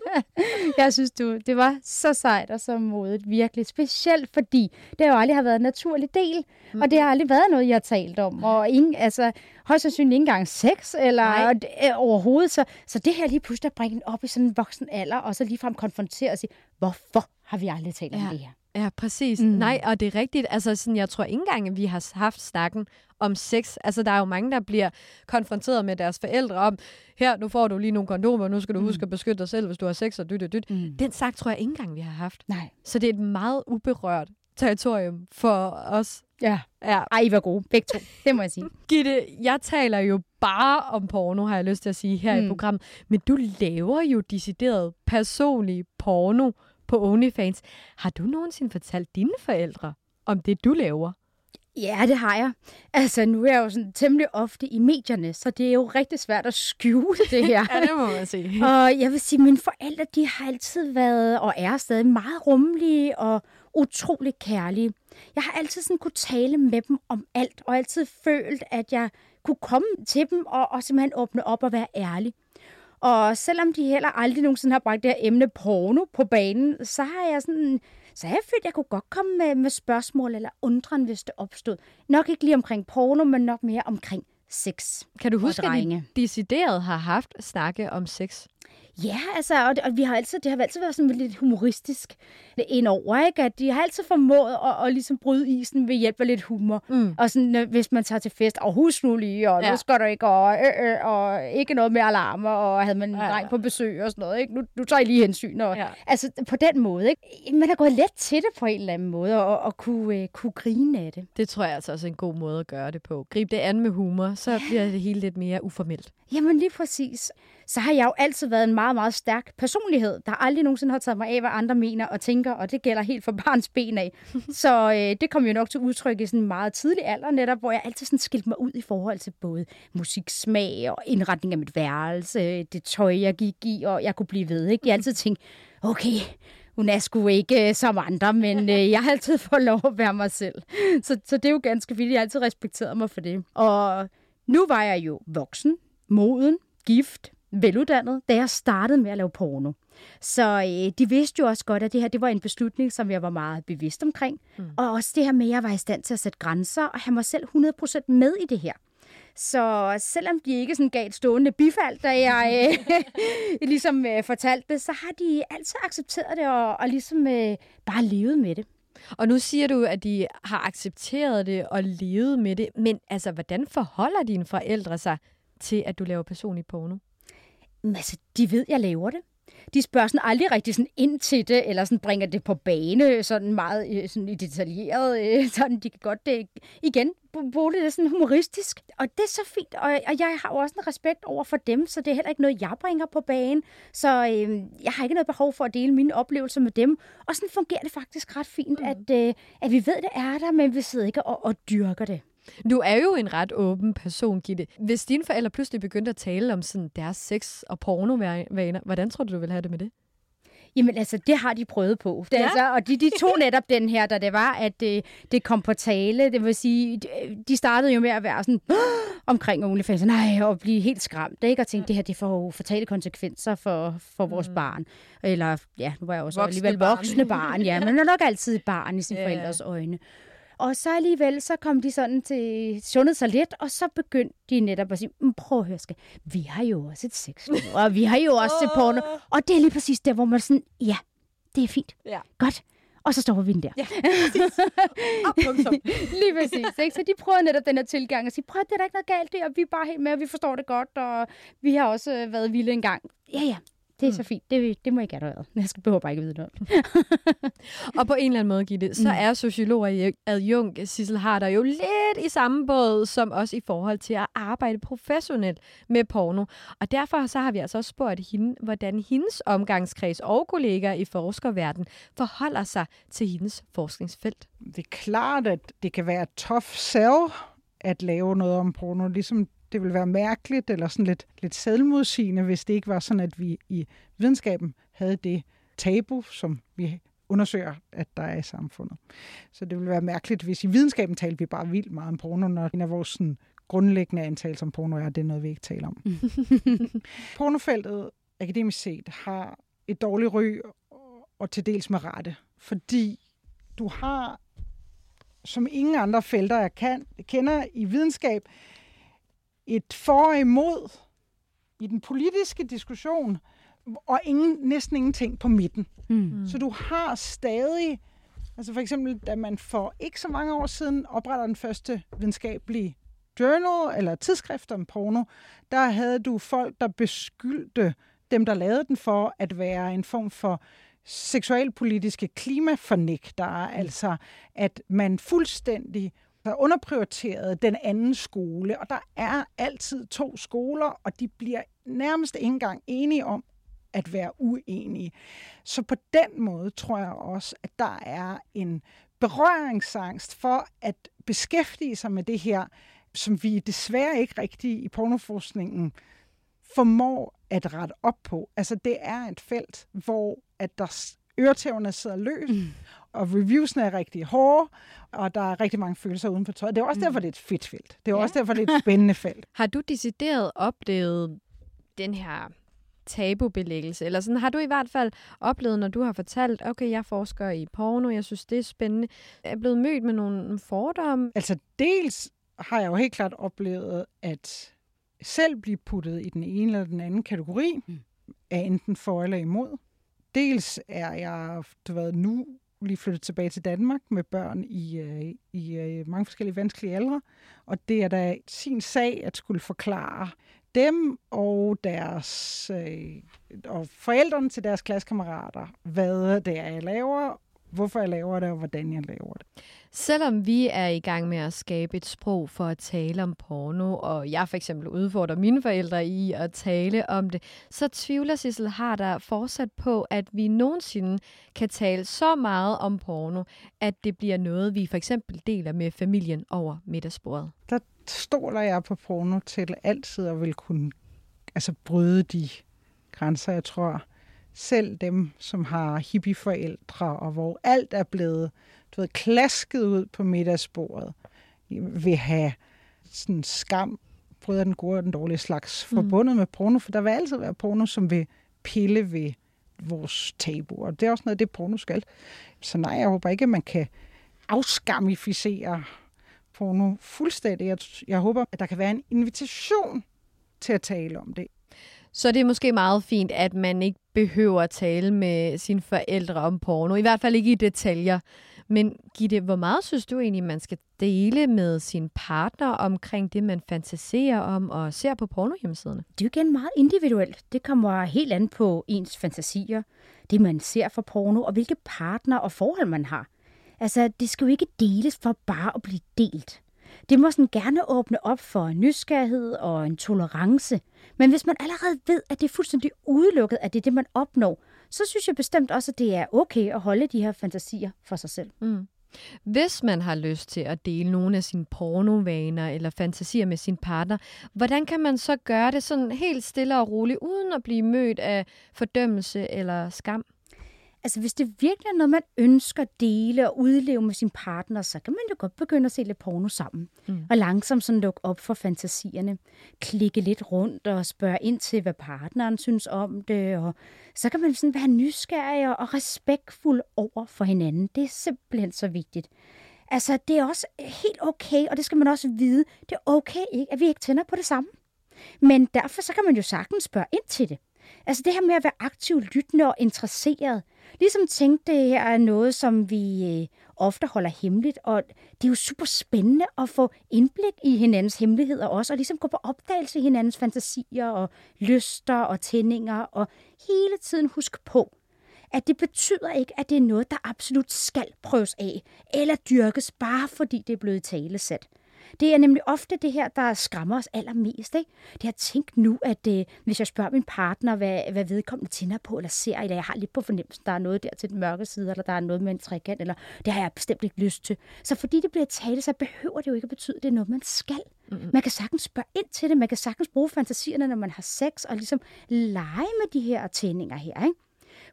[laughs] Jeg synes, du, det var så sejt og så modigt, virkelig. Specielt fordi det jo aldrig har været en naturlig del, mm. og det har aldrig været noget, jeg har talt om. Og ingen, altså, højst sandsynligt ikke engang sex eller Nej. øh, overhovedet. Så, så det her lige pludselig at bringe den op i sådan en voksen alder, og så ligefrem konfrontere og sige, hvorfor har vi aldrig talt om Ja. det her? Ja, præcis. Mm. Nej, og det er rigtigt. Altså, sådan, jeg tror ikke engang, at vi har haft snakken om sex. Altså, der er jo mange, der bliver konfronteret med deres forældre om, her, nu får du lige nogle kondomer, nu skal du Mm. huske at beskytte dig selv, hvis du har sex og dyt og dyt. Mm. Den sagt tror jeg ikke engang, vi har haft. Nej. Så det er et meget uberørt territorium for os. Ja. Ja. Ej, I var gode. Begge to. Det må jeg sige. [laughs] Gitte, jeg taler jo bare om porno, har jeg lyst til at sige her. Mm. i programmet. Men du laver jo decideret personlig porno på OnlyFans. Har du nogensinde fortalt dine forældre om det, du laver? Ja, det har jeg. Altså, nu er jeg jo sådan temmelig ofte i medierne, så det er jo rigtig svært at skjule [laughs] det her. Ja, det må man sige. Og jeg vil sige, at mine forældre, de har altid været og er stadig meget rummelige og utrolig kærlige. Jeg har altid sådan kunne tale med dem om alt, og altid følt, at jeg kunne komme til dem og, og simpelthen åbne op og være ærlig. Og selvom de heller aldrig nogensinde har bragt det her emne porno på banen, så har jeg sådan, så jeg følt, at jeg kunne godt komme med, med spørgsmål eller undren, hvis det opstod. Nok ikke lige omkring porno, men nok mere omkring sex. Kan du huske, at de decideret har haft snakke om sex? Ja, altså, og, det, og vi har altid, det har altid været sådan lidt humoristisk indover, ikke? At de har altid formået at, at ligesom bryde isen ved hjælp af lidt humor. Mm. Og sådan, øh, hvis man tager til fest, og husk nu lige, og ja. Ja. nu skal du ikke, og, øh, øh, og ikke noget med alarmer, og havde man en Ja, ja. på besøg og sådan noget, ikke? Nu, nu tager I lige hensyn. Og, Ja. Altså, på den måde, ikke? Man har gået let til det på en eller anden måde, og, og kunne, øh, kunne grine af det. Det tror jeg altså også er en god måde at gøre det på. Grib det an med humor, så bliver det hele lidt mere uformelt. Jamen lige præcis. Så har jeg jo altid været en meget, meget stærk personlighed, der aldrig nogensinde har taget mig af, hvad andre mener og tænker, og det gælder helt fra barns ben af. [laughs] Så øh, det kom jo nok til udtryk i sådan en meget tidlig alder, netop, hvor jeg altid sådan skilte mig ud i forhold til både musiksmag og indretning af mit værelse, det tøj, jeg gik i, og jeg kunne blive ved. Ikke? Jeg altid tænkte, okay, hun er sgu ikke øh, som andre, men øh, jeg har altid fået lov at være mig selv. Så, så det er jo ganske fint, jeg har altid respekteret mig for det. Og nu var jeg jo voksen, moden, gift, veluddannet, da jeg startede med at lave porno. Så øh, de vidste jo også godt, at det her det var en beslutning, som jeg var meget bevidst omkring. Mm. Og også det her med, at jeg var i stand til at sætte grænser og have mig selv 100% med i det her. Så selvom de ikke sådan gav et stående bifald, da jeg øh, [laughs] ligesom øh, fortalte det, så har de altid accepteret det og, og ligesom øh, bare levet med det. Og nu siger du, at de har accepteret det og levet med det. Men altså, hvordan forholder dine forældre sig til, at du laver personlig porno? Altså, de ved, jeg laver det. De spørger sådan aldrig rigtig sådan ind til det, eller sådan bringer det på bane, sådan meget øh, sådan i detaljeret. Øh, [laughs] sådan, de kan godt det, igen bruge det sådan humoristisk. Og det er så fint, og, og jeg har jo også en respekt over for dem, så det er heller ikke noget, jeg bringer på banen. Så øh, jeg har ikke noget behov for at dele mine oplevelser med dem. Og sådan fungerer det faktisk ret fint, mm. at, øh, at vi ved, det er der, men vi sidder ikke og, og dyrker det. Du er jo en ret åben person, Gitte. Hvis dine forældre pludselig begyndte at tale om sådan deres sex- og pornovaner, hvordan tror du, du vil have det med det? Jamen altså, det har de prøvet på. Det, ja. altså, og de, de tog [laughs] netop den her, da det var, at det, det kom på tale. Det vil sige, de startede jo med at være sådan [gasps] omkring OnlyFans. Nej, og blive helt skræmt. Ikke? Og tænke, det her det får fatale konsekvenser for, for vores mm. barn. Eller, ja, nu var jeg også voksne alligevel voksne barn. Ja, men er nok altid et barn i sin yeah. [laughs] forældres øjne. Og så alligevel, så kom de sådan til sundet sig lidt, og så begyndte de netop at sige, prøv at høre, skal. vi har jo også et sex, og vi har jo [laughs] også et porno. Og det er lige præcis der, hvor man sådan, ja, det er fint. Ja. Godt. Og så stopper vi den der. Ja, præcis. Og [laughs] Lige præcis. Ikke? Så de prøver netop den her tilgang og sige, prøv, det er da ikke noget galt det, og vi er bare helt med, og vi forstår det godt, og vi har også øh, været vilde en gang. Ja, ja, det er mm. så fint. Det, det må jeg gerne have været. [laughs] Jeg skal behøver bare ikke vide noget. og på en eller anden måde, Gitte, så mm. er sociologer adjunkt Sissel Harder jo lidt i samme båd som os i forhold til at arbejde professionelt med porno. Og derfor så har vi altså også spurgt hende, hvordan hendes omgangskreds og kollegaer i forskerverden forholder sig til hendes forskningsfelt. Det er klart, at det kan være tough sell at lave noget om porno, ligesom det ville være mærkeligt eller sådan lidt, lidt selvmodsigende, hvis det ikke var sådan, at vi i videnskaben havde det tabu, som vi undersøger, at der er i samfundet. Så det ville være mærkeligt, hvis i videnskaben talte vi bare vildt meget om porno, når en af vores sådan, grundlæggende antagelse om porno er, det er noget, vi ikke taler om. [laughs] Pornofeltet, akademisk set, har et dårligt ry, og til dels med rette, fordi du har, som ingen andre felter, jeg kan, kender i videnskab, et for og imod i den politiske diskussion, og ingen, næsten ingenting på midten. Mm. Så du har stadig, altså for eksempel, da man for ikke så mange år siden opretter den første videnskabelige journal eller tidsskrift om porno, der havde du folk, der beskyldte dem, der lavede den for at være en form for seksualpolitiske klimafornægtere, mm. altså at man fuldstændig underprioriteret den anden skole, og der er altid to skoler, og de bliver nærmest ikke engang enige om at være uenige. Så på den måde tror jeg også, at der er en berøringsangst for at beskæftige sig med det her, som vi desværre ikke rigtig i pornoforskningen formår at rette op på. Altså det er et felt, hvor at der øretæverne sidder løs, mm og reviewsene er rigtig hårde, og der er rigtig mange følelser uden for tøjet. Det er også mm. derfor, det er et fedt felt. Det er ja. også derfor, det er et spændende felt. [laughs] Har du decideret oplevet den her tabubelæggelse? Eller sådan, har du i hvert fald oplevet, når du har fortalt, okay, jeg forsker i porno, jeg synes, det er spændende, er blevet mødt med nogle fordomme? Altså, dels har jeg jo helt klart oplevet, at selv blive puttet i den ene eller den anden kategori, mm. er enten for eller imod. Dels er jeg, du ved, nu lige flyttet tilbage til Danmark med børn i, øh, i øh, mange forskellige vanskelige aldre. Og det er da sin sag at skulle forklare dem og deres øh, og forældrene til deres klassekammerater, hvad det er, jeg laver, hvorfor jeg laver det, og hvordan jeg laver det. Selvom vi er i gang med at skabe et sprog for at tale om porno, og jeg for eksempel udfordrer mine forældre i at tale om det, så tvivler Sissel har der fortsat på, at vi nogensinde kan tale så meget om porno, at det bliver noget, vi for eksempel deler med familien over middagsbordet. Der stoler jeg på porno til altid at vil kunne altså, bryde de grænser, jeg tror selv dem, som har hippieforældre, og hvor alt er blevet du ved, klasket ud på middagsbordet, vil have sådan skam, bryder den gode og den dårlige slags, mm. forbundet med porno, for der vil altid være porno, som vil pille ved vores tabu, og det er også noget, det porno skal. Så nej, jeg håber ikke, at man kan afskamificere porno fuldstændig. Jeg, jeg håber, at der kan være en invitation til at tale om det. Så det er måske meget fint, at man ikke behøver at tale med sine forældre om porno. I hvert fald ikke i detaljer. Men Gitte, hvor meget synes du egentlig, man skal dele med sin partner omkring det, man fantaserer om og ser på pornohjemmesiderne? Det er jo igen meget individuelt. Det kommer helt an på ens fantasier, det man ser for porno, og hvilke partner og forhold man har. Altså, det skal jo ikke deles for bare at blive delt. Det må sådan gerne åbne op for nysgerrighed og en tolerance. Men hvis man allerede ved, at det er fuldstændig udelukket, at det er det, man opnår, så synes jeg bestemt også, at det er okay at holde de her fantasier for sig selv. Mm. Hvis man har lyst til at dele nogle af sine pornovaner eller fantasier med sin partner, hvordan kan man så gøre det sådan helt stille og roligt, uden at blive mødt af fordømmelse eller skam? Altså, hvis det virkelig er noget, man ønsker at dele og udleve med sin partner, så kan man jo godt begynde at se lidt porno sammen. Mm. Og langsomt sådan lukke op for fantasierne. Klikke lidt rundt og spørge ind til, hvad partneren synes om det. Og så kan man sådan være nysgerrig og respektfuld over for hinanden. Det er simpelthen så vigtigt. Altså, det er også helt okay, og det skal man også vide. Det er okay, ikke, at vi ikke tænder på det samme. Men derfor så kan man jo sagtens spørge ind til det. Altså det her med at være aktiv, lyttende og interesseret. Ligesom tænkte det her er noget, som vi øh, ofte holder hemmeligt, og det er jo super spændende at få indblik i hinandens hemmeligheder også, og ligesom gå på opdagelse i hinandens fantasier og lyster og tændinger, og hele tiden huske på, at det betyder ikke, at det er noget, der absolut skal prøves af, eller dyrkes bare fordi det er blevet talesat. Det er nemlig ofte det her, der skræmmer os allermest. Ikke? Det har tænkt nu, at øh, hvis jeg spørger min partner, hvad, hvad vedkommende tænder på eller ser, eller jeg har lidt på fornemmelsen, der er noget der til den mørke side, eller der er noget med en trekant, eller det har jeg bestemt ikke lyst til. Så fordi det bliver tale, så behøver det jo ikke at betyde, at det er noget, man skal. Mm-hmm. Man kan sagtens spørge ind til det, man kan sagtens bruge fantasierne, når man har sex, og ligesom lege med de her tændinger her. Ikke?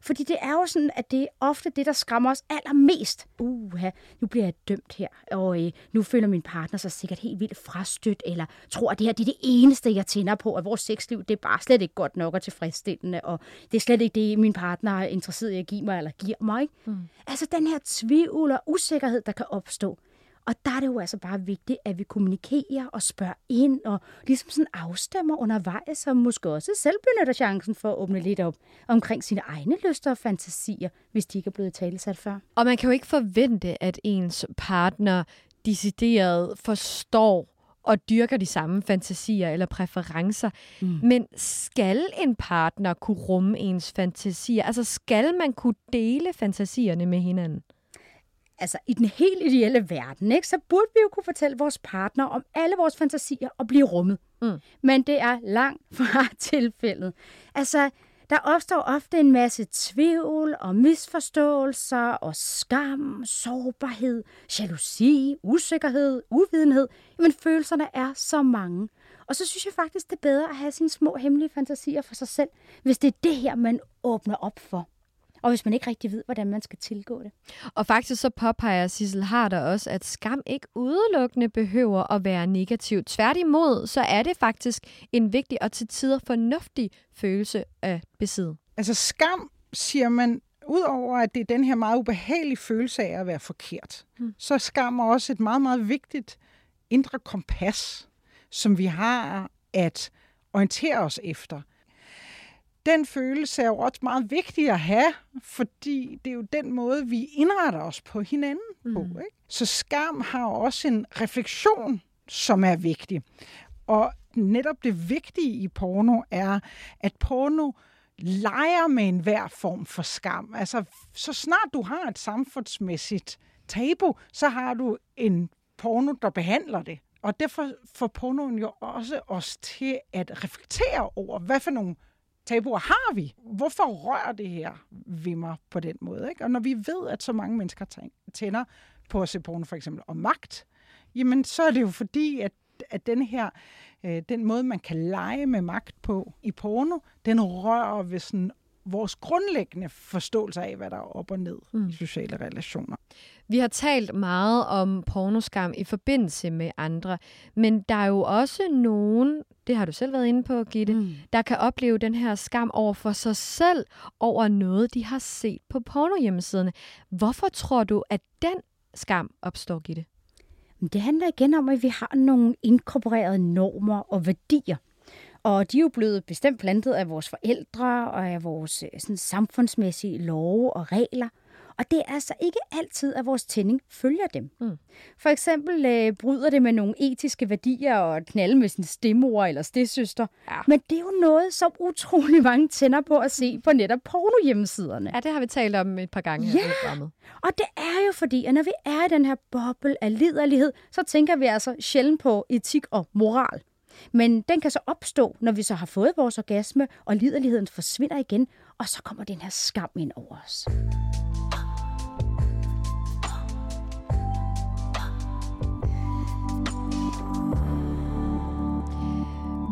Fordi det er jo sådan, at det er ofte det, der skræmmer os allermest. Uha, nu bliver jeg dømt her, og øh, nu føler min partner sig sikkert helt vildt frastødt, eller tror, at det her det er det eneste, jeg tænder på, at vores sexliv det er bare slet ikke godt nok og tilfredsstillende, og det er slet ikke det, min partner er interesseret i at give mig eller giver mig. Ikke? Mm. Altså den her tvivl og usikkerhed, der kan opstå, og der er det jo altså bare vigtigt, at vi kommunikerer og spørger ind og ligesom sådan afstemmer undervejs, som måske også selv benytter chancen for at åbne lidt op omkring sine egne lyster og fantasier, hvis de ikke er blevet talesat før. Og man kan jo ikke forvente, at ens partner decideret forstår og dyrker de samme fantasier eller præferencer. Mm. Men skal en partner kunne rumme ens fantasier? Altså skal man kunne dele fantasierne med hinanden? Altså i den helt ideelle verden, ikke, så burde vi jo kunne fortælle vores partner om alle vores fantasier og blive rummet. Mm. Men det er langt fra [laughs] tilfældet. Altså, der opstår ofte en masse tvivl og misforståelser og skam, sårbarhed, jalousi, usikkerhed, uvidenhed. Men følelserne er så mange. Og så synes jeg faktisk, det er bedre at have sine små hemmelige fantasier for sig selv, hvis det er det her, man åbner op for og hvis man ikke rigtig ved, hvordan man skal tilgå det. Og faktisk så påpeger Sissel Harder også, at skam ikke udelukkende behøver at være negativ. Tværtimod, så er det faktisk en vigtig og til tider fornuftig følelse at besidde. Altså skam, siger man, udover at det er den her meget ubehagelige følelse af at være forkert, hmm. så er skam også et meget, meget vigtigt indre kompas, som vi har at orientere os efter den følelse er jo også meget vigtig at have, fordi det er jo den måde, vi indretter os på hinanden mm. på. Ikke? Så skam har også en refleksion, som er vigtig. Og netop det vigtige i porno er, at porno leger med enhver form for skam. Altså, så snart du har et samfundsmæssigt tabu, så har du en porno, der behandler det. Og derfor får pornoen jo også os til at reflektere over, hvad for nogle tabuer har vi? Hvorfor rører det her ved mig på den måde? Ikke? Og når vi ved, at så mange mennesker tænder på at se porno for eksempel om magt, jamen så er det jo fordi, at, at den her øh, den måde, man kan lege med magt på i porno, den rører ved sådan vores grundlæggende forståelse af, hvad der er op og ned mm. i sociale relationer. Vi har talt meget om pornoskam i forbindelse med andre, men der er jo også nogen, det har du selv været inde på, Gitte, mm. der kan opleve den her skam over for sig selv, over noget, de har set på pornohjemmesiderne. Hvorfor tror du, at den skam opstår, Gitte? Det handler igen om, at vi har nogle inkorporerede normer og værdier. Og de er jo blevet bestemt plantet af vores forældre og af vores øh, sådan, samfundsmæssige love og regler. Og det er altså ikke altid, at vores tænding følger dem. Mm. For eksempel øh, bryder det med nogle etiske værdier og knalde med sin stemor eller stedsøster. Ja. Men det er jo noget, som utrolig mange tænder på at se på netop porno-hjemmesiderne. Ja, det har vi talt om et par gange ja. her i programmet. og det er jo fordi, at når vi er i den her boble af liderlighed, så tænker vi altså sjældent på etik og moral. Men den kan så opstå, når vi så har fået vores orgasme, og liderligheden forsvinder igen, og så kommer den her skam ind over os.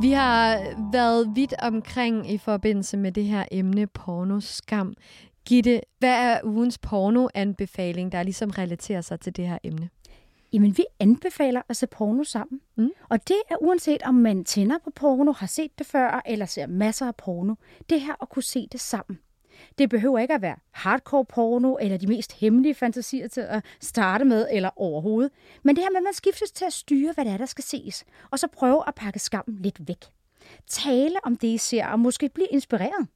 Vi har været vidt omkring i forbindelse med det her emne pornoskam. Gitte, hvad er ugens pornoanbefaling, der ligesom relaterer sig til det her emne? Jamen, vi anbefaler at se porno sammen. Mm. Og det er uanset om man tænder på porno, har set det før, eller ser masser af porno. Det her at kunne se det sammen. Det behøver ikke at være hardcore porno eller de mest hemmelige fantasier til at starte med eller overhovedet. Men det her med, at man skiftes til at styre, hvad det er, der skal ses. Og så prøve at pakke skammen lidt væk. Tale om det, I ser, og måske blive inspireret.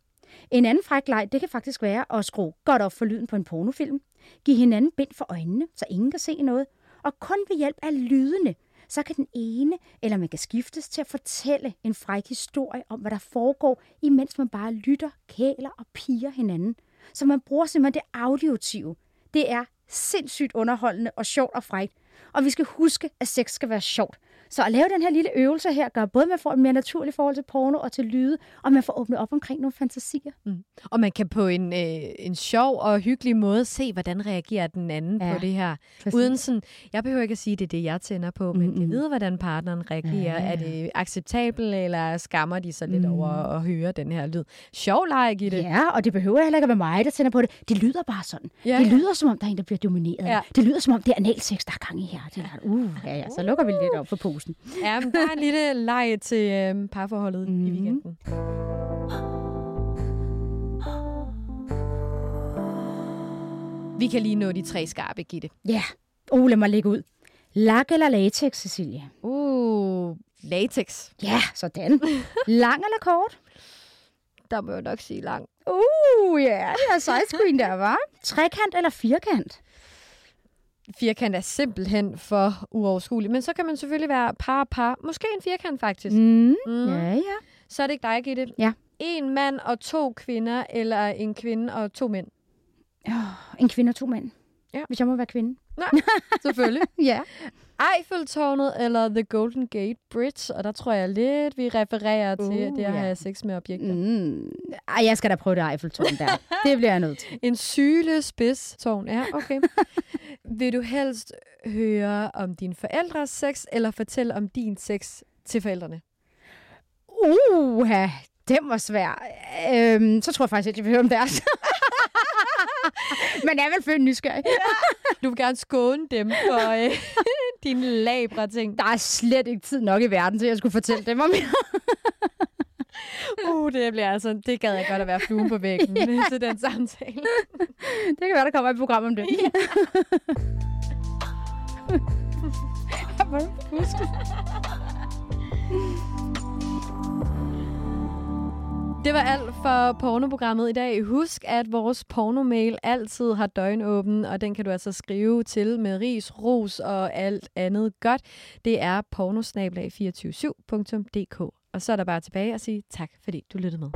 En anden fræk leg, det kan faktisk være at skrue godt op for lyden på en pornofilm. give hinanden bind for øjnene, så ingen kan se noget. Og kun ved hjælp af lydene, så kan den ene, eller man kan skiftes til at fortælle en fræk historie om, hvad der foregår, imens man bare lytter, kæler og piger hinanden. Så man bruger simpelthen det auditive. Det er sindssygt underholdende og sjovt og frækt. Og vi skal huske, at sex skal være sjovt. Så at lave den her lille øvelse her, gør både, at man får et mere naturligt forhold til porno og til lyde, og man får åbnet op omkring nogle fantasier. Mm. Og man kan på en, øh, en sjov og hyggelig måde se, hvordan reagerer den anden ja, på det her. Præcis. Uden sådan, jeg behøver ikke at sige, at det er det, jeg tænder på, men mm-hmm. jeg ved, hvordan partneren reagerer. Ja, ja. Er det acceptabelt, eller skammer de sig lidt mm. over at høre den her lyd? Sjov leg i det. Ja, og det behøver heller ikke at være mig, der tænder på det. Det lyder bare sådan. Ja, det lyder, som om der er en, der bliver domineret. Ja. Det lyder, som om det er analsex, der er gang i her. Det er, uh, ja, ja, så lukker vi lidt op for posen. Ja, men der er en lille leg til øh, parforholdet mm. i mhm. weekenden. Vi kan lige nå de tre skarpe, Gitte. Ja. Uh, lad mig lægge ud. Lak eller latex, Cecilia? Uh, latex. Ja, sådan. [laughs] lang eller kort? Der må jeg nok sige lang. Uh, ja, det er sidescreen der, var. Trekant eller firkant? Firkant er simpelthen for uoverskuelig. Men så kan man selvfølgelig være par par. Måske en firkant, faktisk. Mm. Mm. Ja, ja. Så er det ikke dig, Gitte. Ja. En mand og to kvinder, eller en kvinde og to mænd? Oh, en kvinde og to mænd. Ja. Hvis jeg må være kvinde. Nej, [laughs] selvfølgelig. [laughs] ja. Eiffeltårnet eller The Golden Gate Bridge, og der tror jeg lidt, vi refererer uh, til det at have sex med objekter. Mm. Ej, jeg skal da prøve det Eiffeltårn der. [laughs] det bliver jeg nødt til. En syle tårn, ja, okay. Vil du helst høre om din forældres sex, eller fortælle om din sex til forældrene? Uha, den var svær. Øhm, så tror jeg faktisk, at jeg vil høre om deres. [laughs] Men jeg er vel født nysgerrig. ja. [laughs] Du vil gerne skåne dem for øh, [laughs] dine labre ting. Der er slet ikke tid nok i verden til, jeg skulle fortælle dem om Uh, det bliver altså, det gad jeg godt at være fluen på væggen [laughs] ja. [laughs] til den samtale. det kan være, der kommer et program om det. Husk [laughs] Det var alt for pornoprogrammet i dag. Husk, at vores pornomail altid har døgnåben, og den kan du altså skrive til med ris, ros og alt andet godt. Det er pornosnablag247.dk. Og så er der bare tilbage at sige tak, fordi du lyttede med.